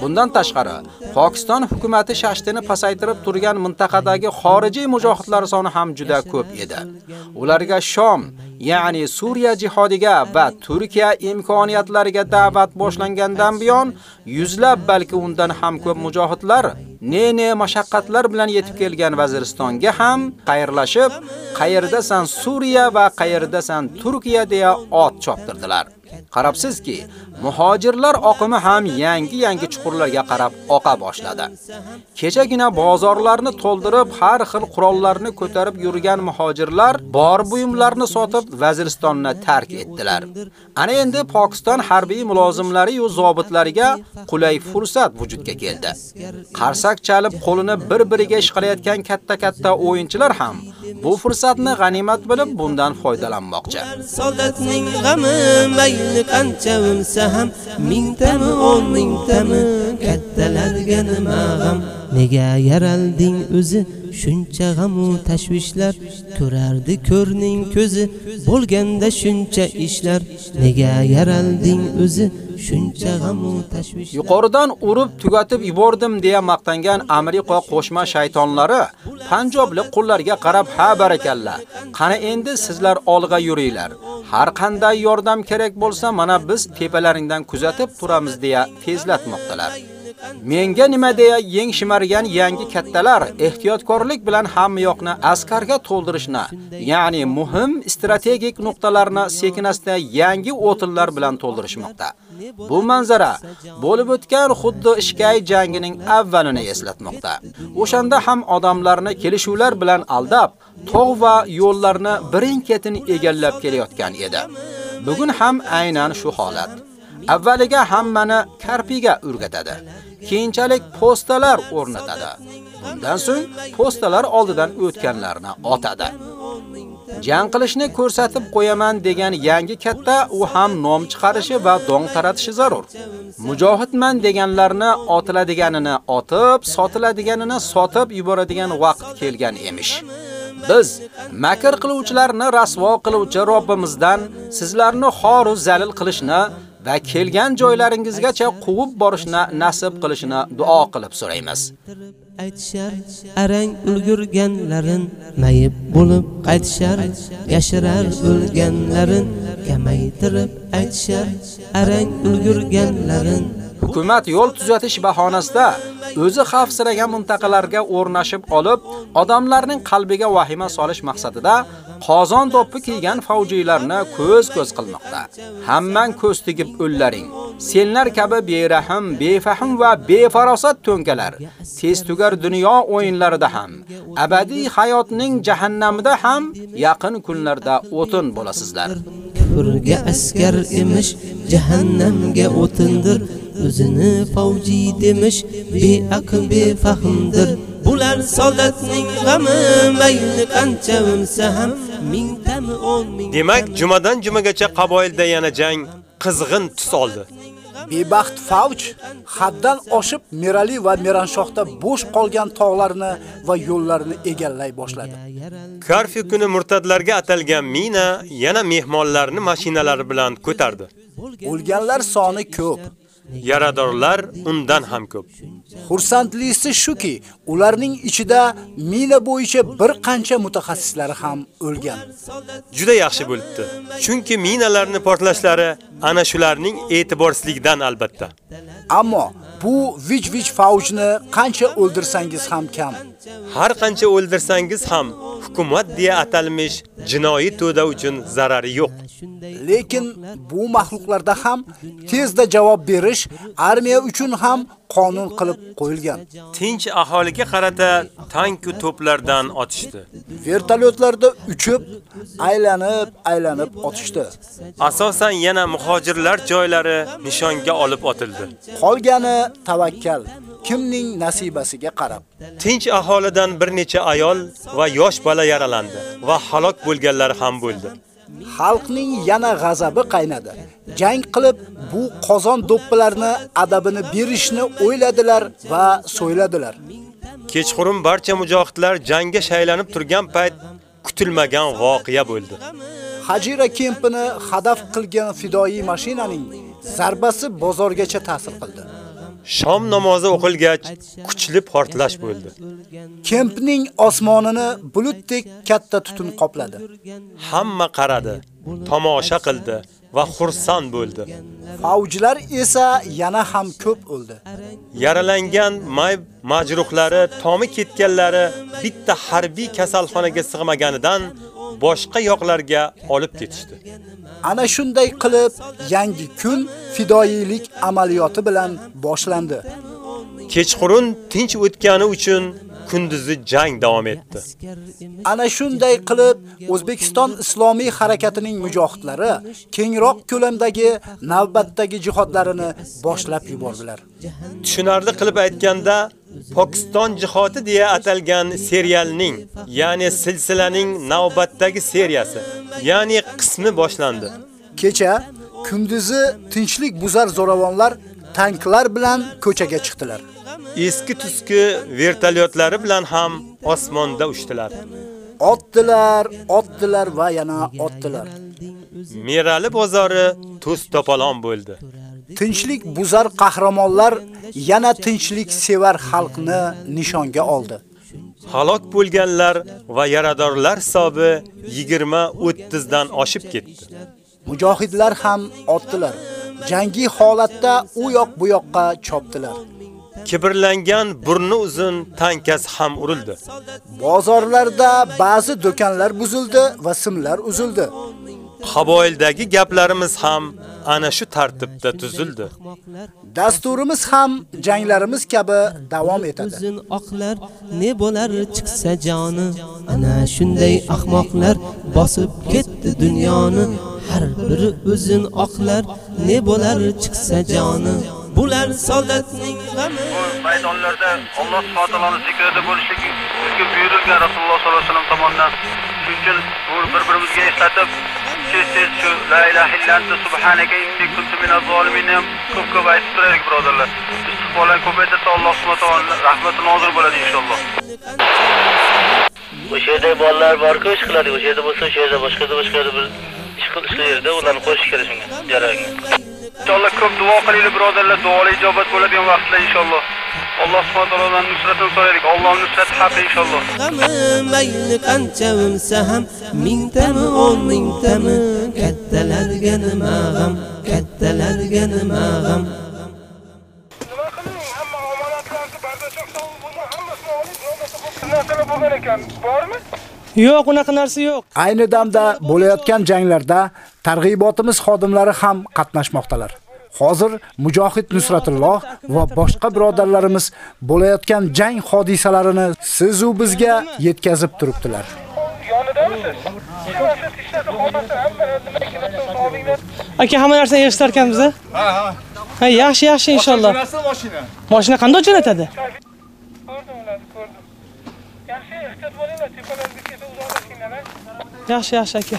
Bundan tashqari, Pokiston hukumatı shashtini pasaytirib turgan mintaqadagi xorijiy mujohidlar soni ham juda ko'p edi. Ularga Shom, ya'ni Suriya jihodiga va Turkiya imkoniyatlariga da'vat boshlangandan buyon yuzlab balki undan ham ko'p mujohidlar ne-ne mashaqqatlar bilan yetib kelgan Vaziristonga ham qayrlashib, qayerdasan Suriya va qayerdasan Turkiya deya ot choptirdilar. Qarabsizki, muhojirlar oqimi ham yangi-yangi chuqurlarga qarab oqa boshladi. Kechagina bozorlarni to'ldirib, har xil qurollarni ko'tarib yurgan muhojirlar bor buyumlarni sotib Vaziristonni tark etdilar. Ana endi Pokiston harbiy mulozimlari va zobitlariga qulay fursat vujudga keldi. Qarsak chalib qo'lini bir-biriga ishqalayotgan katta-katta o'yinchilar ham bu fursatni g'animat bilib bundan foydalanmoqchi. Soldatning g'ami mayli qancha o'lsa ham mingtami o'n mingtami kattalarga nima g'am nega yaralding o'zi? Shuncha g'amu tashvishlar. Ko'rardi ko'rning ko'zi bo'lganda shuncha ishlar. Nega yaralding o'zi? Shuncha g'amu tashvish Yuqoridan urib tugatib yubordim deya maqtangan Amerika qo'shma shaytonlari Panjoblik qullarga qarab ha barakalla. Qani endi sizlar olg'a yuringlar. Har qanday yordam kerak bo'lsa, mana biz tepalaringdan kuzatib turamiz deya tezlatmoqdalar. Menga nima deya yeng shimargan yangi kattalar ehtiyotkorlik bilan hamma yoqni askarga to'ldirishni, ya'ni muhim strategik nuqtalarni sekin-asta yangi o'tinlar bilan to'ldirishmoqda. Bu manzara bo'lib o'tgan xuddi ishkay jangining avvalini eslatmoqda. O'shanda ham odamlarni kelishuvlar bilan aldab, tog' va yo'llarni birin-ketin egallab kelayotgan edi. Bugun ham aynan shu holat. Avvaliga hammani karpiga o'rgatadi. Keyinchalik postalar o'rnatadi. Bundan so'ng postalar oldidan o'tganlarni otadi. Jang qilishni ko'rsatib qo'yaman degan yangi katta u ham nom chiqarishi va dong taratishi zarur. Mujohidman deganlarni otiladiganini otib, sotiladiganini sotib yuboradigan vaqt kelgan emish. Biz makr qiluvchilarni rasvo qiluvchi Robbimizdan sizlarni xor va zalil qilishni va kelgan joylaringizgacha quvib borishni nasib qilishini duo qilib so'raymiz. aytishar arang ulgurganlarin mayib bo'lib qaytishar yashirar o'lganlarin kamaytirib aytishar arang ulgurganlarin Hukumat yo'l tuzatish bahonasida o'zi xavfsiragan mintaqalarga o'rnashib olib, odamlarning qalbiga vahima solish maqsadida qozon to'ppi kiygan favjiylarni ko'z-ko'z qilmoqda. Hammang ko'z tegib o'llaring. Senlar kabi berahim, befahm va befarosat to'nkalar tez tugar dunyo o'yinlarida ham, abadiy hayotning jahannamida ham yaqin kunlarda o'tin bo'lasizlar. kufrga askar emish jahannamga o'tindir o'zini favji demish beaql befahmdir bular soldatning g'ami mayli qancha o'lsa ham mingtami o'n ming Demak, jumadan jumagacha qaboilda yana jang qizg'in tus oldi. Bebaxt Favj haddan oshib Merali va Meranshohda bo'sh qolgan tog'larni va yo'llarni egallay boshladi. Karfi kuni murtadlarga atalgan mina yana mehmonlarni mashinalari bilan ko'tardi. O'lganlar soni ko'p. Yaradorlar undan ham ko'p. Xursandlisi shuki, ularning ichida mina bo'yicha bir qancha mutaxassislari ham o'lgan. Juda yaxshi bo'libdi. Chunki minalarni portlashlari ana shularning e'tiborsizligidan albatta. Ammo bu vij-vij Favjni qancha o'ldirsangiz ham kam. Har qancha o'ldirsangiz ham hukumat deya atalmish jinoiy to'da uchun zarari yo'q. Lekin bu mahluqlarda ham tezda javob berish armiya uchun ham qonun qilib qo'yilgan. Tinch aholiga qarata tank va to'plardan otishdi. Vertolyotlarda uchib, aylanib, aylanib otishdi. Asosan yana muhojirlar joylari nishonga olib otildi. Qolgani tavakkal kimning nasibasiga qarab. Tinch aholidan bir necha ayol va yosh bola yaralandi va halok bo'lganlar ham bo'ldi. Xalqning yana g'azabi qaynadi. Jang qilib bu qozon do'ppilarni adabini berishni o'yladilar va so'yladilar. Kechqurun barcha mujohidlar jangga shaylanib turgan payt kutilmagan voqea bo'ldi. Hajira kempini hadaf qilgan fidoyi mashinaning zarbasi bozorgacha ta'sir qildi. Shom namozi o'qilgach, kuchli portlash bo'ldi. Kempning osmonini bulutdek katta tutun qopladi. Hamma qaradi, tomosha qildi va xursand bo'ldi. Favjlar esa yana ham ko'p o'ldi. Yaralangan may majruhlari, tomi ketganlari bitta harbiy kasalxonaga sig'maganidan boshqa yoqlarga olib ketishdi. Ana shunday qilib yangi kun fidoyilik amaliyoti bilan boshlandi. Kechqurun tinch o'tgani uchun kunduzi jang davom etdi. Ana shunday qilib O'zbekiston Islomiy harakatining mujohidlari kengroq ko'lamdagi navbatdagi jihodlarini boshlab yubordilar. Tushunarli qilib aytganda, Pokiston jihodi deya atalgan serialning, ya'ni silsilaning navbatdagi seriyasi, ya'ni qismi boshlandi. Kecha kunduzi tinchlik buzar zo'ravonlar tanklar bilan ko'chaga chiqdilar. Eski tuski vertolyotlari bilan ham osmonda uchdilar. Otdilar, otdilar va yana otdilar. Merali bozori tuz topalon bo'ldi. Tinchlik buzar qahramonlar yana tinchlik sevar xalqni nishonga oldi. Halok bo'lganlar va yaradorlar hisobi 20-30 dan oshib ketdi. Mujohidlar ham otdilar. Jangi holatda u yoq bu yoqqa chopdilar. Kibrlangan burni uzun tankas ham urildi. Bozorlarda ba'zi do'konlar buzildi va simlar uzildi. Qaboildagi gaplarimiz ham ana shu tartibda tuzildi. Dasturimiz ham janglarimiz kabi davom etadi. Uzun oqlar ne bo'lar chiqsa joni, ana shunday ahmoqlar bosib ketdi dunyoni. Har biri uzun oqlar ne bo'lar chiqsa joni. Bular soldatning g'ami. maydonlarda Alloh taoloning zikrida bo'lishlik bizga buyurilgan Rasululloh sollallohu alayhi vasallam tomonidan. Shuning uchun bir-birimizga eslatib, tez-tez shu la ilaha illa anta subhanaka inni kuntu minaz zolimin ham ko'p-ko'p aytib turaylik birodarlar. Istiqbolni ko'paytirsa Alloh subhanahu taoloning rahmati nozil bo'ladi inshaalloh. O'sha yerda bolalar bor-ku, ish qiladi. O'sha yerda bo'lsa, o'sha yerda boshqada boshqada bir ish qilishli yerda ularni qo'shish kerak shunga. Jarayonga. Inshaalloh ko'p duo qilinglar birodarlar, duolar ijobat bo'ladigan vaqtlar inshaalloh. Alloh subhanahu taolodan nusratini so'raylik. Alloh nusrati haqi inshaalloh. Mayli qancha o'lsa ham mingtami o'n mingtami kattalarga nima g'am, kattalarga nima g'am. Yo'q, unaqa narsa yo'q. Ayni damda bo'layotgan janglarda targ'ibotimiz xodimlari ham qatnashmoqdalar. Hozir Mujohid Nusratulloh va boshqa birodarlarimiz bo'layotgan jang hodisalarini siz u bizga yetkazib turibdilar. Aka, hamma narsani yig'ishtar ekanmiz. Ha, ha. Ha, yaxshi, yaxshi inshaalloh. mashina. Mashina qanday jo'natadi? Yaxshi, yaxshi aka.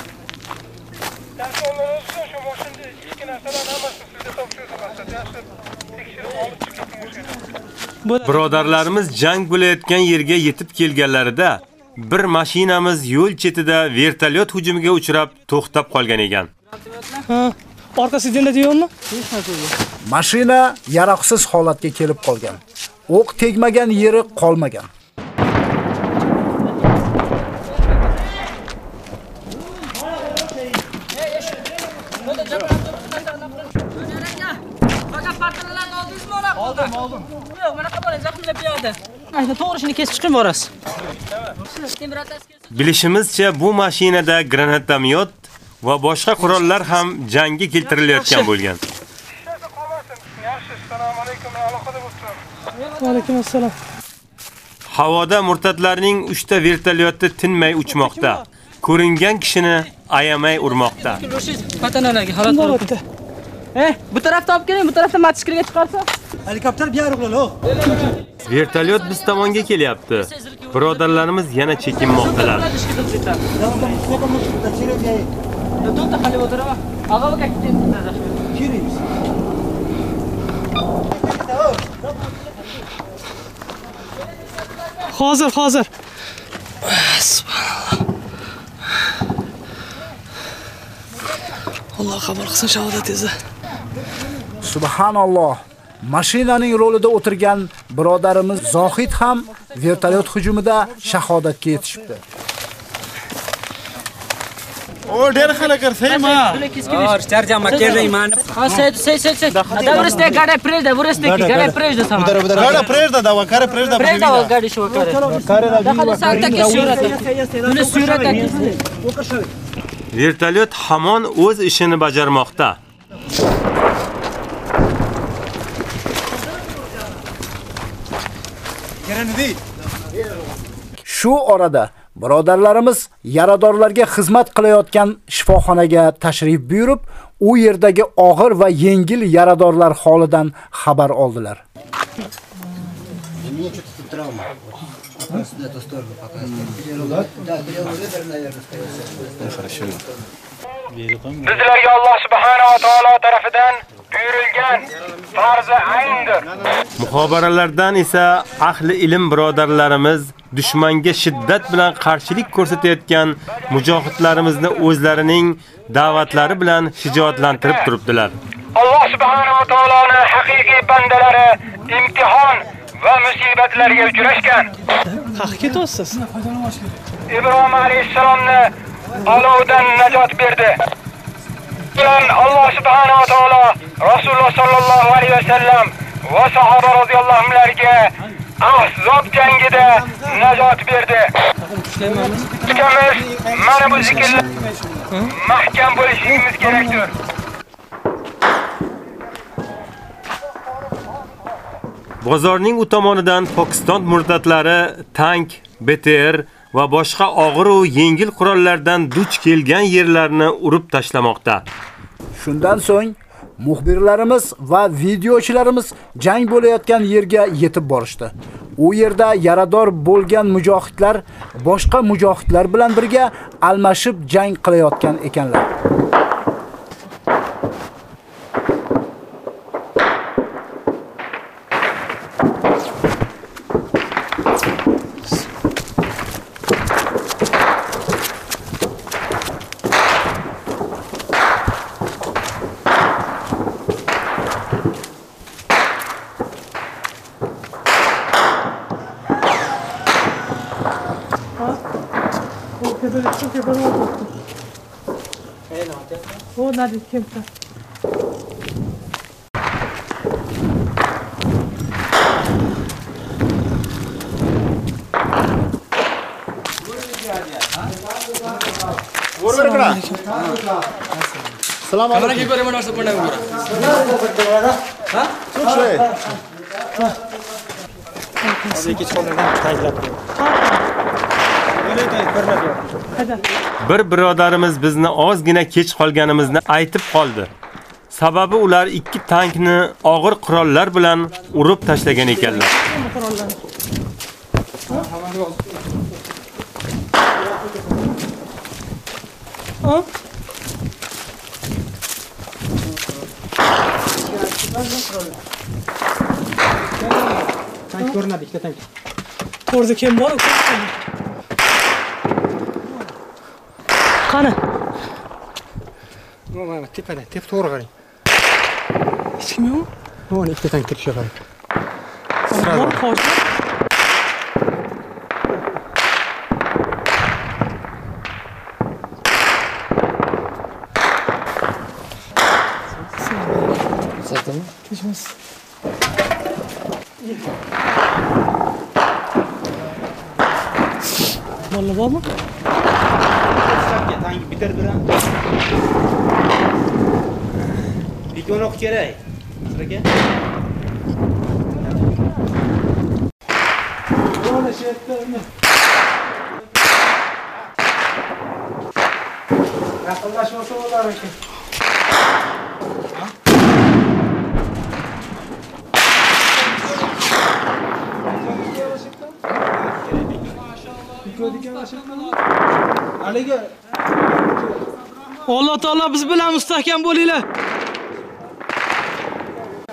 Birodarlarimiz jang bo'layotgan yerga yetib kelganlarida bir mashinamiz yo'l chetida vertolyot hujumiga uchrab to'xtab qolgan ekan. Ha, orqa sidenda yo'qmi? Mashina yaroqsiz holatga kelib qolgan. O'q tegmagan yeri qolmagan. Oldim, oldim. Yo'q, bunaqa bo'ladi, zaximlab beradi. Ayni to'g'rishini kesib chiqib borasiz. Bilishimizcha bu mashinada granatomyot va boshqa qurollar ham jangga keltirilayotgan bo'lgan. Va alaykum assalom. Havoda murtadlarning 3 ta vertolyoti tinmay uchmoqda. Ko'ringan kishini ayamay urmoqda. Patanalarga halat bo'libdi. Eh, bu tarafda olib keling, bu tarafda matishkirga chiqarsa. Helikopter bu yoqlar, Vertolyot biz tomonga kelyapti. Birodarlarimiz yana chekinmoqdalar. Hozir, hozir. Alloh qabul qilsin shahodatingizni. Subhanalloh. Mashinaning rolida o'tirgan birodarimiz Zohid ham vertolyot hujumida shahodatga yetishibdi. O der xalaqar sayma. Or, charjama kelayman. Ha, sey, sey, sey, sey. Davriste gada prejda, vriste ki gada prejda sama. Gada prejda dava, kare prejda. Prejda va gadi shu kare. Kare da Daxali sakta ke surat. Buni surat Vertolyot hamon o'z ishini bajarmoqda. Shu orada birodarlarimiz yaradorlarga xizmat qilayotgan shifoxonaga tashrif buyurib, u yerdagi og'ir va yengil yaradorlar holidan xabar oldilar. Мне что-то тут травма. Вот. Эту сторону показывает. Да, переловит, наверное, скорее Хорошо. Bizlarga Alloh subhanahu va taolo tarafidan buyurilgan farzi ayndir. Muxobaralardan esa ahli ilm birodarlarimiz dushmanga shiddat bilan qarshilik ko'rsatayotgan mujohidlarimizni o'zlarining da'vatlari bilan shijoatlantirib turibdilar. Alloh subhanahu va taoloning haqiqiy bandalari imtihon va musibatlarga uchrashgan. Qayerga ketyapsiz? Ibrohim alayhissalomni olovdan najot berdi. Bilan Alloh subhanahu va taolo Rasululloh sallallohu alayhi va sallam va sahoba radhiyallohu anhularga Ahzob jangida najot berdi. Ikamiz mana bu zikrlar mahkam bo'lishimiz kerakdir. Bozorning u tomonidan Pokiston murtatlari tank, BTR va boshqa og'ir va yengil qurollardan duch kelgan yerlarni urib tashlamoqda. Shundan so'ng muxbirlarimiz va videochilarimiz jang bo'layotgan yerga yetib borishdi. U yerda yarador bo'lgan mujohidlar boshqa mujohidlar bilan birga almashib jang qilayotgan ekanlar. 그들이 크게 벌어오고 있어. 애는 어땠어? 어, 나 괜찮다. सलाम की बारे में डॉक्टर पंडा पूरा हाँ कुछ है अभी किस को लेना चाहिए आपको Bir birodarimiz bizni ozgina kech qolganimizni aytib qoldi. Sababi ular ikki tankni og'ir qurollar bilan urib tashlagan ekanlar. Tank ko'rinadi, ikkita tank. To'rda kim bor? Mana tepada, tep to'g'ri qarang. Hech kim yo'q? Mana ikkita tank ketishyapti. Bor, hozir. Satimi? Kechmas. Molla bormi? Tank bitirdilar. Bekonoq kerak. Aka. Mana shu yerda. Yaqinlashmasa bo'lar ekan. Haligi Alloh taolo biz bilan mustahkam bo'linglar.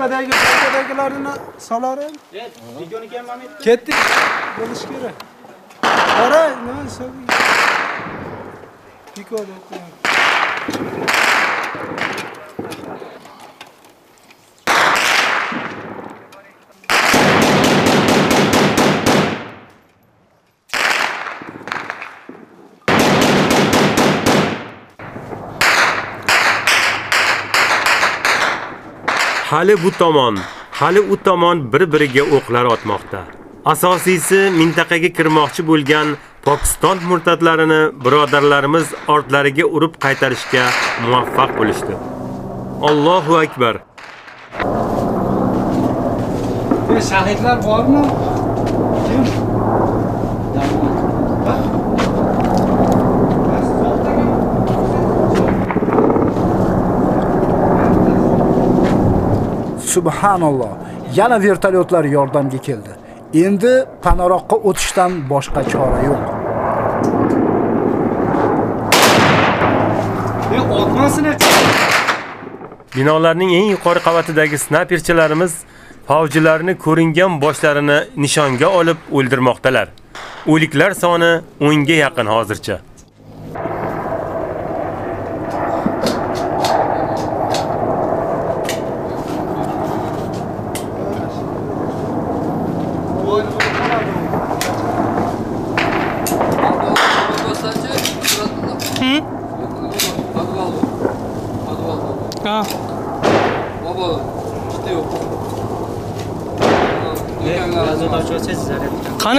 tepadagi tepadagilarini solarim. Bekoniki ham mana ketdik. Bo'lish kerak. Qara, nima so'ng. Bekoda Hali bu tomon, hali u tomon bir-biriga o'qlar otmoqda. Asosiysi mintaqaga kirmoqchi bo'lgan Pokiston murtadlarini birodarlarimiz ortlariga urib qaytarishga muvaffaq bo'lishdi. Allohu akbar. Shahidlar bormi? Subhanalloh. Yana vertolyotlar yordamga keldi. Endi panaroqqa o'tishdan boshqa chora yo'q. E, otmasini Binolarning eng yuqori qavatidagi snayperchilarimiz favjilarni ko'ringan boshlarini nishonga olib o'ldirmoqdalar. O'liklar soni 10 ga yaqin hozircha. Ha.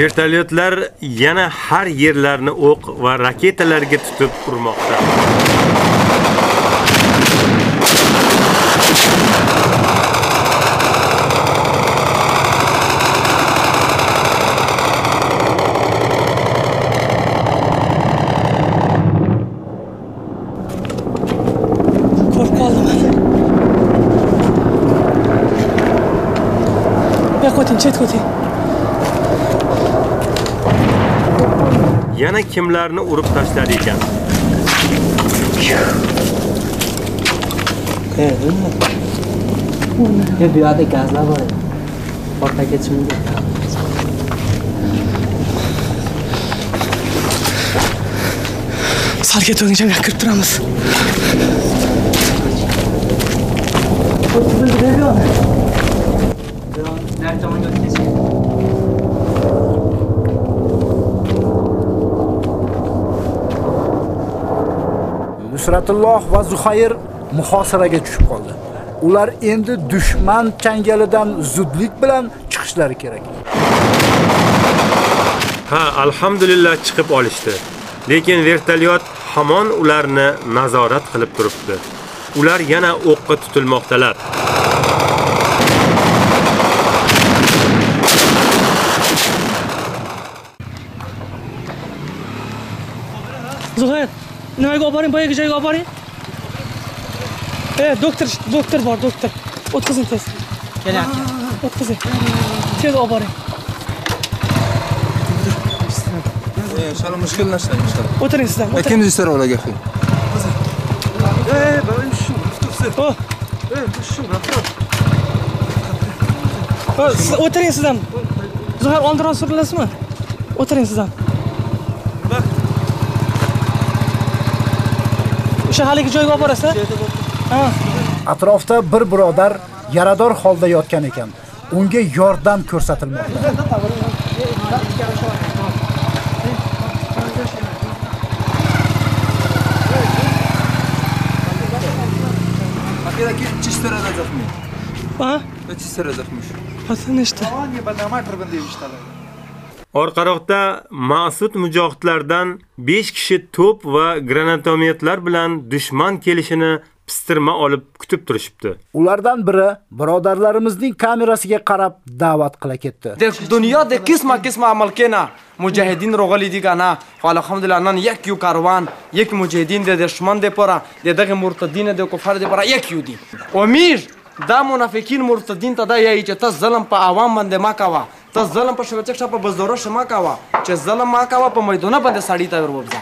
Vertolyotlar yana har yerlarni o'q va raketalarga tutib urmoqda. Qo'rqib qoldim. Yo'q, o'ting, chetga o'ting. Yana kimlarni urib tashladi ekan? Ya bu yoqda gazlar bor edi. Portlab ketishi mumkin. Salga to'ngchaga kirib turamiz. Nusratulloh va Zuhayr muhosaraga tushib qoldi. Ular endi dushman changalidan zudlik bilan chiqishlari kerak. Ha, alhamdulillah chiqib olishdi. Lekin vertolyot hamon ularni nazorat qilib turibdi. Ular yana o'qqa tutilmoqdalar. Zuhayr, nimaga olib boring? Boyaga joyga olib boring. Eh, doktor, doktor bor, doktor. O'tkazing tez. Kelyapti. O'tkazing. Tez olib boring. Inshaalloh mushkul narsa inshaalloh. O'tiring sizlar. E, Kim xil. Ey, ben şu, tutsa. Oh. Ey, şu, bak. Oh, siz o'tiring sizdan. Zuhayr oldinroq surilasizmi? O'tiring sizdan. Bak. O'sha haligi joyga olib borasiz? Ha. Atrofda bir birodar yarador holda yotgan ekan. Unga yordam ko'rsatilmoqda. Chistarada zaxmi. Ha? Chistarada zaxmi. Xotin işte. Aniye ben namay kırbın demişler. Orqaroqda ma'sud mujohidlardan 5 kishi to'p va granatometlar bilan dushman kelishini pistirma olib kutib turishibdi. Ulardan biri birodarlarimizning kamerasiga qarab da'vat qila ketdi. Dunyoda qisma-qisma amal kena, mujahidin ro'g'ali digana, alhamdulillah nan yak yu karvan, yak mujahidin de dushman de pora, de dag murtadin de kufar de pora yak yu di. Omir, da munafikin murtadin tada yayicha ta zalim pa avam bande makava. باندې ما کاوه تاسو ظلم په شوچک شپه بزدور شما کاوه چې ظلم ما کاوه په میدونه باندې ساړی ته ور وبځه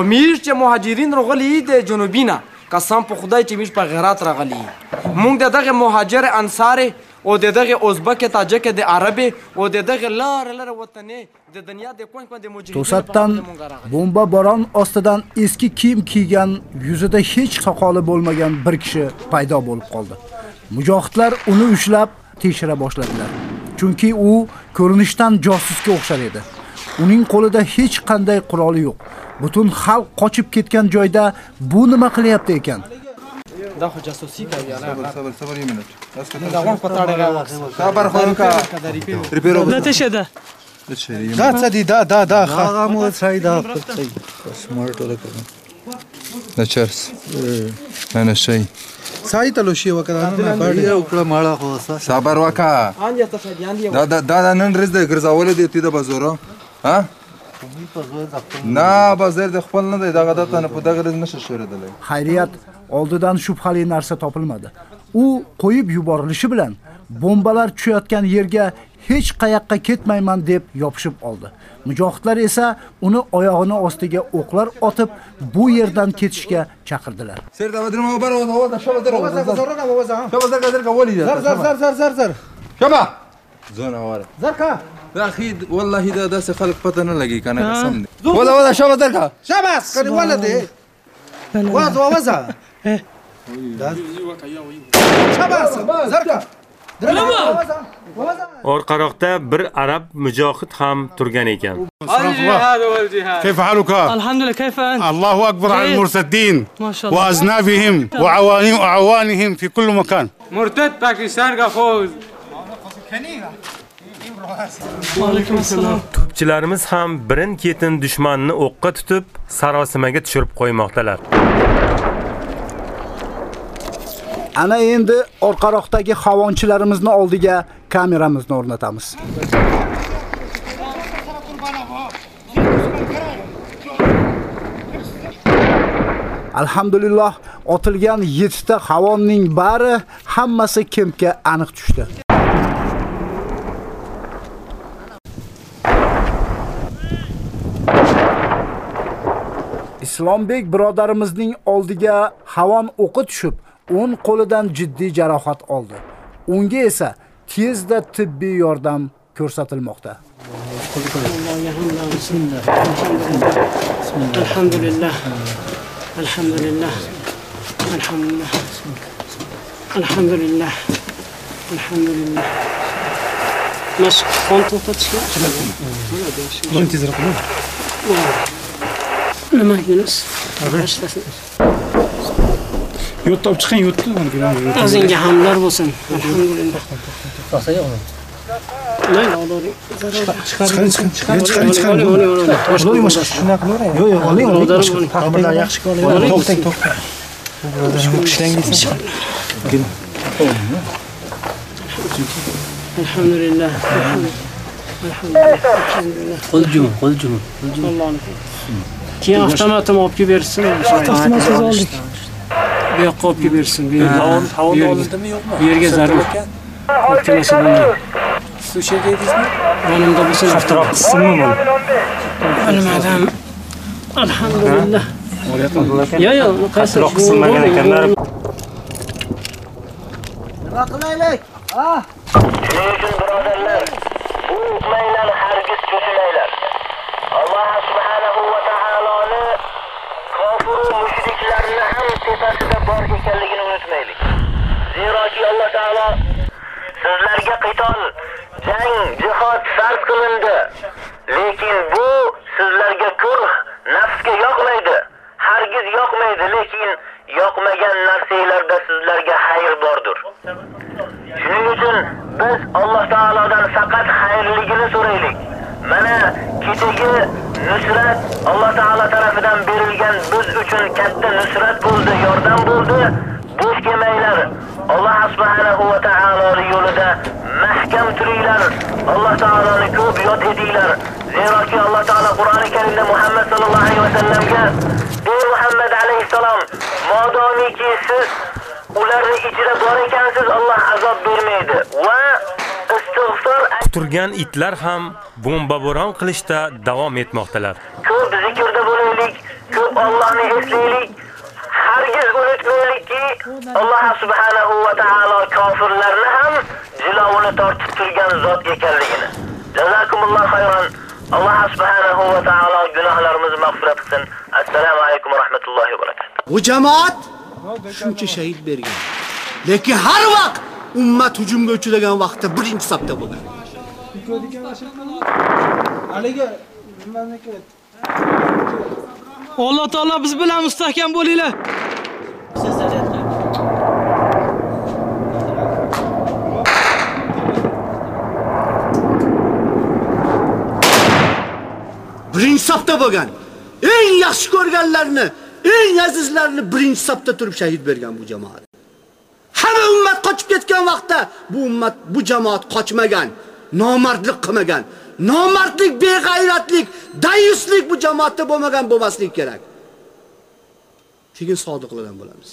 امیر چې مهاجرین رغلی د جنوبینا قسم په خدای چې میش په غیرات راغلی مونږ دغه مهاجر انصار او دغه ازبک تاجک د عربي او دغه لار لار وطني د دنیا د کوم کوم د مجاهدین To'satdan bomba boron ostidan eski kiyim kiygan, yuzida hech soqoli bo'lmagan bir kishi paydo bo'lib qoldi. Mujohidlar uni ushlab tekshira boshladilar. Chunki u ko'rinishdan josusga o'xshar edi. Uning qo'lida hech qanday quroli yo'q. Butun xalq qochib ketgan joyda bu nima qilyapti ekan? دا خو جاسوسي کوي صبر صبر صبر یو منټ تاسو نه دا غون پټاړه غواړم صبر خو کا ریپیرو نه ته شه ده دا څه دي دا دا دا هغه مو ځای دا سمارټ ولا کړم دا چرس نه نه شي سای ته لو شي وکړه نه باندې یو کړه ماړه خو صبر وکا ان ته فدیان دی دا دا دا نن رز د ګرځاول دي تی د بازارو ها نه بازار د خپل نه دی دغه د تنه په دغه رز نشه شوردلای Xayriyat oldidan shubhali narsa topilmadi. U qo'yib yuborilishi bilan bombalar tushayotgan yerga hech qayoqqa ketmayman deb yopishib oldi. Mujohidlar esa uni oyog'ini ostiga o'qlar otib, bu yerdan ketishga chaqirdilar. Serda badrma bar havo da shaba dara Zar zar zar shaba zar zar wali zar zar zar zar zar zar shaba zona wara zar ka دا اخي والله دا داسې خلک پته نه لګي کنه قسم دی ودا ودا شابه درکا شاباس کني ولدي واز ووزا شاباس زركا orqaroqda bir arab mujohid ham turgan ekan. كيف حالك؟ الحمد لله كيف أنت؟ الله أكبر على المرتدين ما شاء الله وأذنابهم وأعوانهم في كل مكان مرتد باكستان کا فوز Tupchilarimiz ham birin ketin dushmanni o'qqa tutib, sarosimaga tushirib qo'ymoqdalar. Ana endi orqaroqdagi havonchilarimizni oldiga kameramizni o'rnatamiz. Alhamdulillah, otilgan 7 ta havonning bari hammasi kempga aniq tushdi. Islombek birodarimizning oldiga havon o'qi tushib, o'ng qo'lidan jiddiy jarohat oldi. Unga esa tezda tibbiy yordam ko'rsatilmoqda. Alhamdulillah. Alhamdulillah. Alhamdulillah. Alhamdulillah. Alhamdulillah. Mas qon to'xtatishga tezroq Nima Yunus? yo't topib chiqing yo'tni o'zingga hamlar bo'lsin. Alhamdulillah rosa yo'qmi chiqaring chiqaring. chiqaring chiqaring chiqaring oling shunaqa qilavering yo'q yo'q oling oling tomirlar yaxshi oling to'xtang to'xtang ishlang deysan alhamdulillah. Alhamdulillah. Qo'l jumi qo'l jumi qo'l jumi keyin avtomatim olib kelib bersin. avtomatingizni oldik bu yoqqa olib kelib bersin bu yerga. Havon- havon Bu yerga- oldidami, yo'qmi? bu yerga zarur. ikkalasi bo'lgan siz o'sha yerga edingizmi yonimda bo'lsin Xaftaroq qismi bu? Bilmadim alhamdulillah. Yo'q yo'q qaysi Xaftaroq qismagan ekanlar. nima qilaylik? Ha? Uchun birodarlar, unutmanglar, hargiz cho'chimanglar. Alloh va ham tepasida bor ekanligini unutmaylik. Zeroki Alloh taolo sizlarga qitol, jang, jihod farz qilindi. Lekin bu sizlarga kurh, nafsga yoqmaydi. Hargiz yoqmaydi, lekin yoqmagan narsalarda sizlarga xayr bordir. Shuning uchun biz Alloh taolodan faqat xayrligini so'raylik. Mana kechagi nusrat Alloh taolo tarafidan berilgan biz uchun katta nusrat bo'ldi, yordam bo'ldi. Bo'sh kelmanglar. Alloh subhanahu va taoloning yo'lida mahkam turinglar. Alloh taoloni ko'p yod etinglar. Zeroki Alloh taolo Qur'oni Karimda Muhammad sallallohu alayhi va sallamga: "Ey Muhammad alayhissalom modomiki siz ularni ichida bor ekansiz, Alloh azob bermaydi va Quturgan itlar ham bomba bo'ron qilishda davom etmoqdalar. ko'p zikrda bo'laylik, ko'p Allohni eslaylik. Hargiz unutmaylikki, Alloh subhanahu va taolo kofirlarni ham jilovini tortib turgan zot ekanligini. Jazakumulloh xayron. Alloh subhanahu va taolo gunohlarimizni mag'firat qilsin. Assalomu alaykum va rahmatullohi va barakatuh. Bu jamoat shuncha shahid bergan. Lekin har vaqt ummat hujumga uchragan vaqtda birinchi safda bo'lgan. Haligi nimaniki Alloh taolo biz bilan mustahkam bo'linglar. birinchi safda bo'lgan. Eng yaxshi ko'rganlarni, eng azizlarini birinchi safda turib shahid bergan bu jamoat. Hamma ummat qochib ketgan vaqtda bu ummat, bu jamoat qochmagan, nomardlik qilmagan. Nomardlik, beg'ayratlik, dayuslik bu jamoatda bo'lmagan bo'lmasligi kerak. Keyin sodiqlardan bo'lamiz.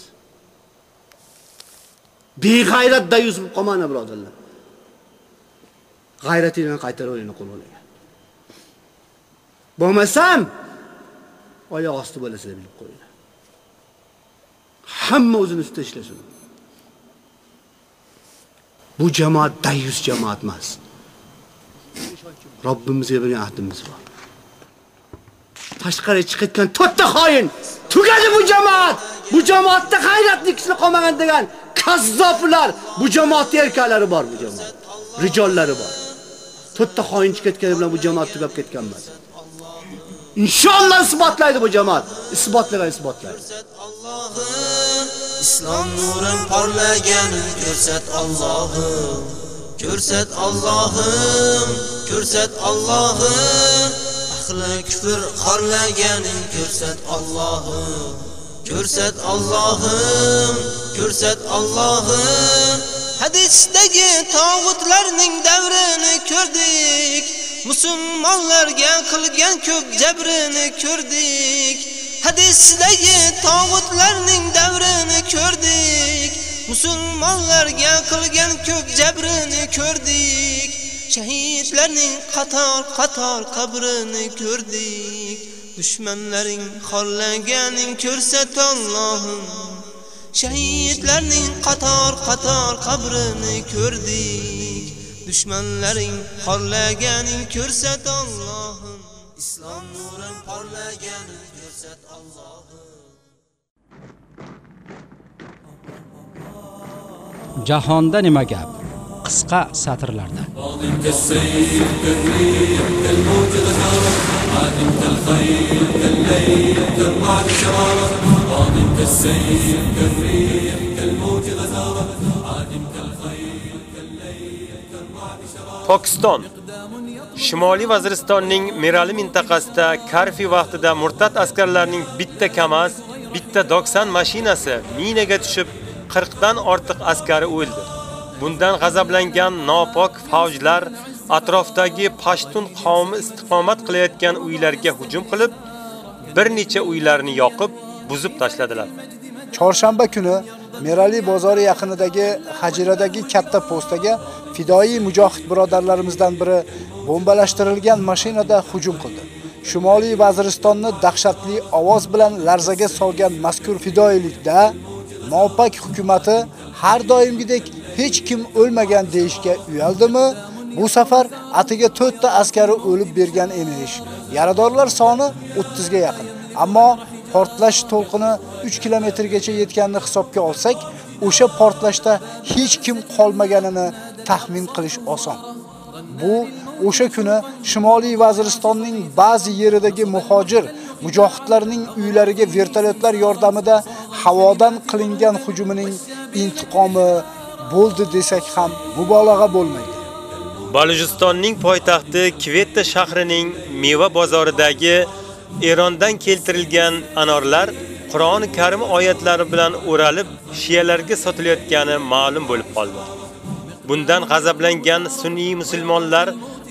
Beg'ayrat dayus bo'lib qolmanglar birodarlar. G'ayratingni qaytaravering qo'linglarga. Bo'lmasam oyoq osti bo'lasizlar bilib qo'yinglar. Hamma o'zini ustida ishlasin. Bu jamoat dayus jamoat emas. Robbimizga bergan ahdimiz bor. Tashqariga chiqayotgan to'tta xoin tugadi bu jamoat. Bu jamoatda g'ayratli kishi qolmagan degan kazzoblar, bu jamoatda erkaklari bor bu jamoat. Rijollari bor. To'tta xoin ketgani bilan bu jamoat tugab ketgan emas. Inshaalloh isbotlaydi bu jamoat. Isbotlagan isbotlaydi. Islom nurin porlaganin ko'rsat Allohim ko'rsat Allohim ko'rsat Allohim. Ahli kufr xorlaganin ko'rsat Allohim ko'rsat Allohim ko'rsat Allohim. Hadisdagi tog'utlarning davrini ko'rdik musulmonlarga qilgan ko'p jabrini ko'rdik. Hadisdagi tog'utlarning davrini ko'rdik. Musulmonlarga qilgan ko'p jabrini ko'rdik. Shahidlarning qator qator qabrini ko'rdik. Dushmanlaring xorlaganing ko'rsat Allohim. Shahidlarning qator qator qabrini ko'rdik. Dushmanlaring xorlaganing ko'rsat Allohim. Islom nurin porlaganing esat Allohi Jahonda nima gap? Qisqa satrlarda. Pokiston Shimoliy Vaziristonning Merali mintaqasida Karfi vaqtida murtad askarlarning bitta Kamaz, bitta Doksan mashinasi minaga tushib 40 dan ortiq askari o'ldi. Bundan g'azablangan nopok favjlar atrofdagi Pashtun qavmi istiqomat qilayotgan uylarga hujum qilib, bir necha uylarni yoqib, buzib tashladilar. Chorshanba kuni Merali bozori yaqinidagi Hajiradagi katta postaga fidoi mujohid birodarlarimizdan biri bombalashtirilgan mashinada hujum qildi. Shimoliy Vaziristonni dahshatli ovoz bilan larzaga solgan mazkur fidoilikda Mopak hukumatı har doimgidek hech kim o'lmagan deyishga uyaldimi? Bu safar atiga 4 ta askari o'lib bergan emish. Yaradorlar soni 30 ga yaqin. Ammo portlash to'lqini 3 kilometrgacha yetganini hisobga olsak, o'sha portlashda hech kim qolmaganini taxmin qilish oson. Bu o'sha kuni Shimoliy Vaziristonning ba'zi yeridagi muhojir mujohidlarning uylariga vertolyotlar yordamida havodan qilingan hujumining intiqomi bo'ldi desak ham mubolag'a bo'lmaydi. Balujistonning poytaxti Kvetta shahrining meva bozoridagi Erondan keltirilgan anorlar Qur'oni Karim oyatlari bilan o'ralib shiyalarga sotilayotgani ma'lum bo'lib qoldi. Bundan g'azablangan sunniy musulmonlar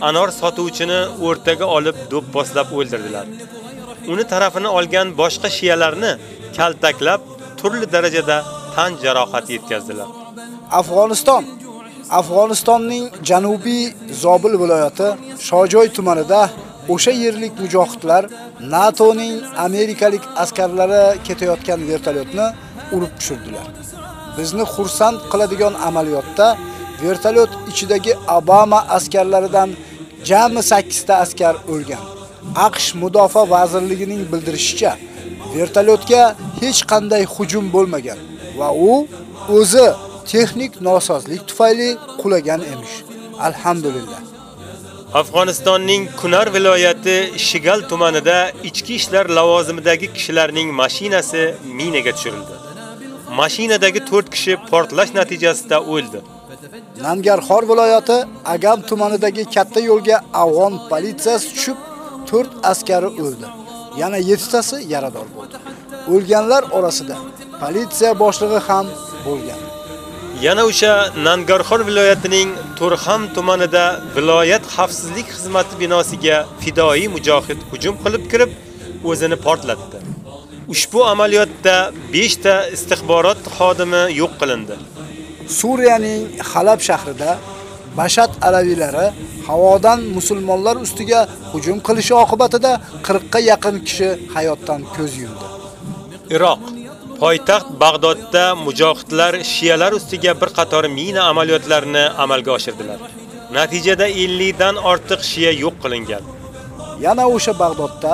anor sotuvchini o'rtaga olib do'pposlab o'ldirdilar. Uni tarafini olgan boshqa shiyalarni kaltaklab, turli darajada tan jarohati yetkazdilar. Afg'oniston Afg'onistonning janubiy Zobil viloyati Shojoy tumanida o'sha yerlik mujohidlar NATOning amerikalik askarlari ketayotgan vertolyotni urib tushirdilar. Bizni xursand qiladigan amaliyotda vertolyot ichidagi Obama askarlaridan jami 8 ta askar o'lgan. AQSh mudofa vazirligining bildirishicha, vertolyotga hech qanday hujum bo'lmagan va u o'zi texnik nosozlik tufayli qulagan emish. Alhamdulillah. Afg'onistonning Kunar viloyati Shigal tumanida ichki ishlar lavozimidagi kishilarning mashinasi minaga tushirildi. Mashinadagi 4 kishi portlash natijasida o'ldi. Nangarxor viloyati Agam tumanidagi katta yo'lga afg'on politsiyasi tushib, 4 askari o'ldi. Yana 7 tasi yarador bo'ldi. O'lganlar orasida politsiya boshlig'i ham bo'lgan. Yana o'sha Nangarxor viloyatining Turxam tumanida viloyat xavfsizlik xizmati binosiga fidoi mujohid hujum qilib kirib, o'zini portlatdi. Ushbu amaliyotda 5 ta istixborot xodimi yo'q qilindi. Suriyaning Halab shahrida Bashat alaviylari havodan musulmonlar ustiga hujum qilishi oqibatida 40 ga yaqin kishi hayotdan ko'z yumdi. Iroq Poytaxt Bag'dodda mujohidlar shiyalar ustiga bir qator mina amaliyotlarini amalga oshirdilar. Natijada 50 dan ortiq shiya yo'q qilingan. Yana o'sha Bag'dodda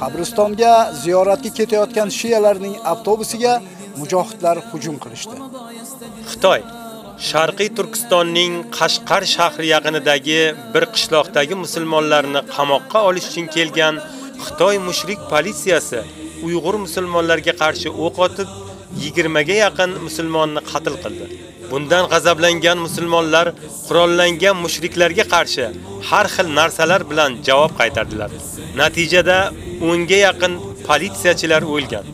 qabristonga ziyoratga ketayotgan shiyalarning avtobusiga mujohidlar hujum qilishdi. Xitoy Sharqiy Turkistonning Qashqar shahri yaqinidagi bir qishloqdagi musulmonlarni qamoqqa olish uchun kelgan Xitoy mushrik politsiyasi Uyg'ur musulmonlarga qarshi o'q otib, 20 ga yaqin musulmonni qatl qildi. Bundan g'azablangan musulmonlar qurollangan mushriklarga qarshi har xil narsalar bilan javob qaytardilar. Natijada 10 ga yaqin politsiyachilar o'lgan.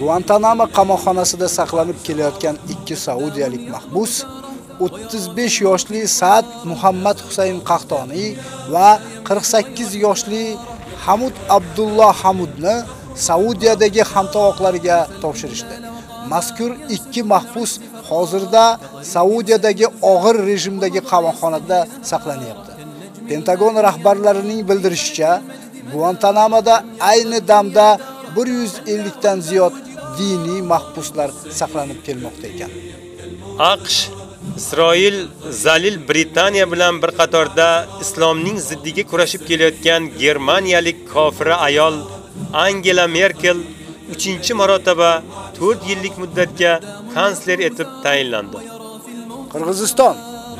Guantanamo qamoqxonasida saqlanib kelayotgan ikki saudiyalik mahbus 35 yoshli Saad Muhammad Husayn Qahtoniy va 48 yoshli Hamud Abdullah Hamudni Saudiyadagi hamtovoqlariga topshirishdi. Mazkur ikki mahbus hozirda Saudiyadagi og'ir rejimdagi qamoqxonada saqlanyapti. Pentagon rahbarlarining bildirishicha, Guantanamoda ayni damda 150 dan ziyod diniy mahbuslar saqlanib kelmoqda ekan. AQSh Isroil zalil Britaniya bilan bir qatorda islomning ziddiga kurashib kelayotgan germaniyalik kofira ayol Angela Merkel 3-marotaba 4 yillik muddatga kansler etib tayinlandi. Qirg'iziston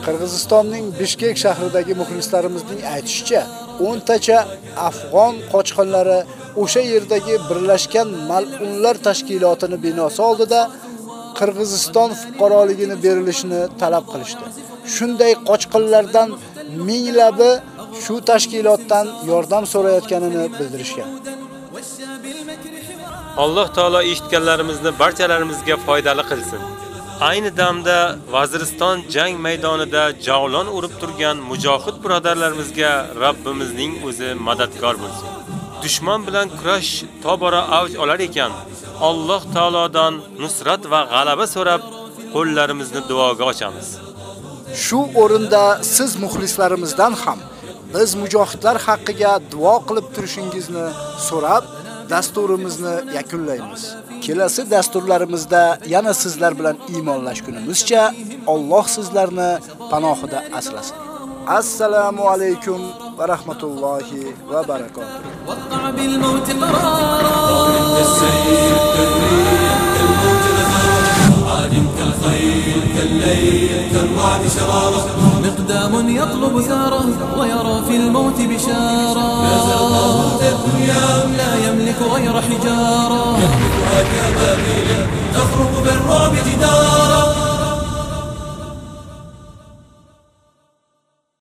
Qirg'izistonning Bishkek shahridagi muxlislarimizning aytishicha, 10 tacha afg'on qochqinlari o'sha yerdagi Birlashgan Mal'unlar tashkilotini binosi oldida Qirg'iziston fuqaroligini berilishini talab qilishdi. Shunday qochqinlardan minglabi shu tashkilotdan yordam so'rayotganini bildirishgan. Alloh taolo eshitganlarimizni barchalarimizga foydali qilsin. Ayni damda Vaziriston jang maydonida javlon urib turgan mujohid birodarlarimizga Rabbimizning o'zi madadkor bo'lsin. Dushman bilan kurash tobora avj olar ekan, Alloh taolodan nusrat va g'alaba so'rab, qo'llarimizni duoga ochamiz. Shu o'rinda siz muxlislarimizdan ham biz mujohidlar haqqiga duo qilib turishingizni so'rab, dasturimizni yakunlaymiz. Kelasi dasturlarimizda yana sizlar bilan iymonlash kunimizcha Alloh sizlarni panohida asrasin. Assalomu alaykum va rahmatullohi va barakotuh. كالليل كالرعد شرارة مقدام يطلب ثاره ويرى في الموت بشارة. الدنيا. لا يملك غير حجارة. يهلكها كبابيل تخرق بالرعب جدارا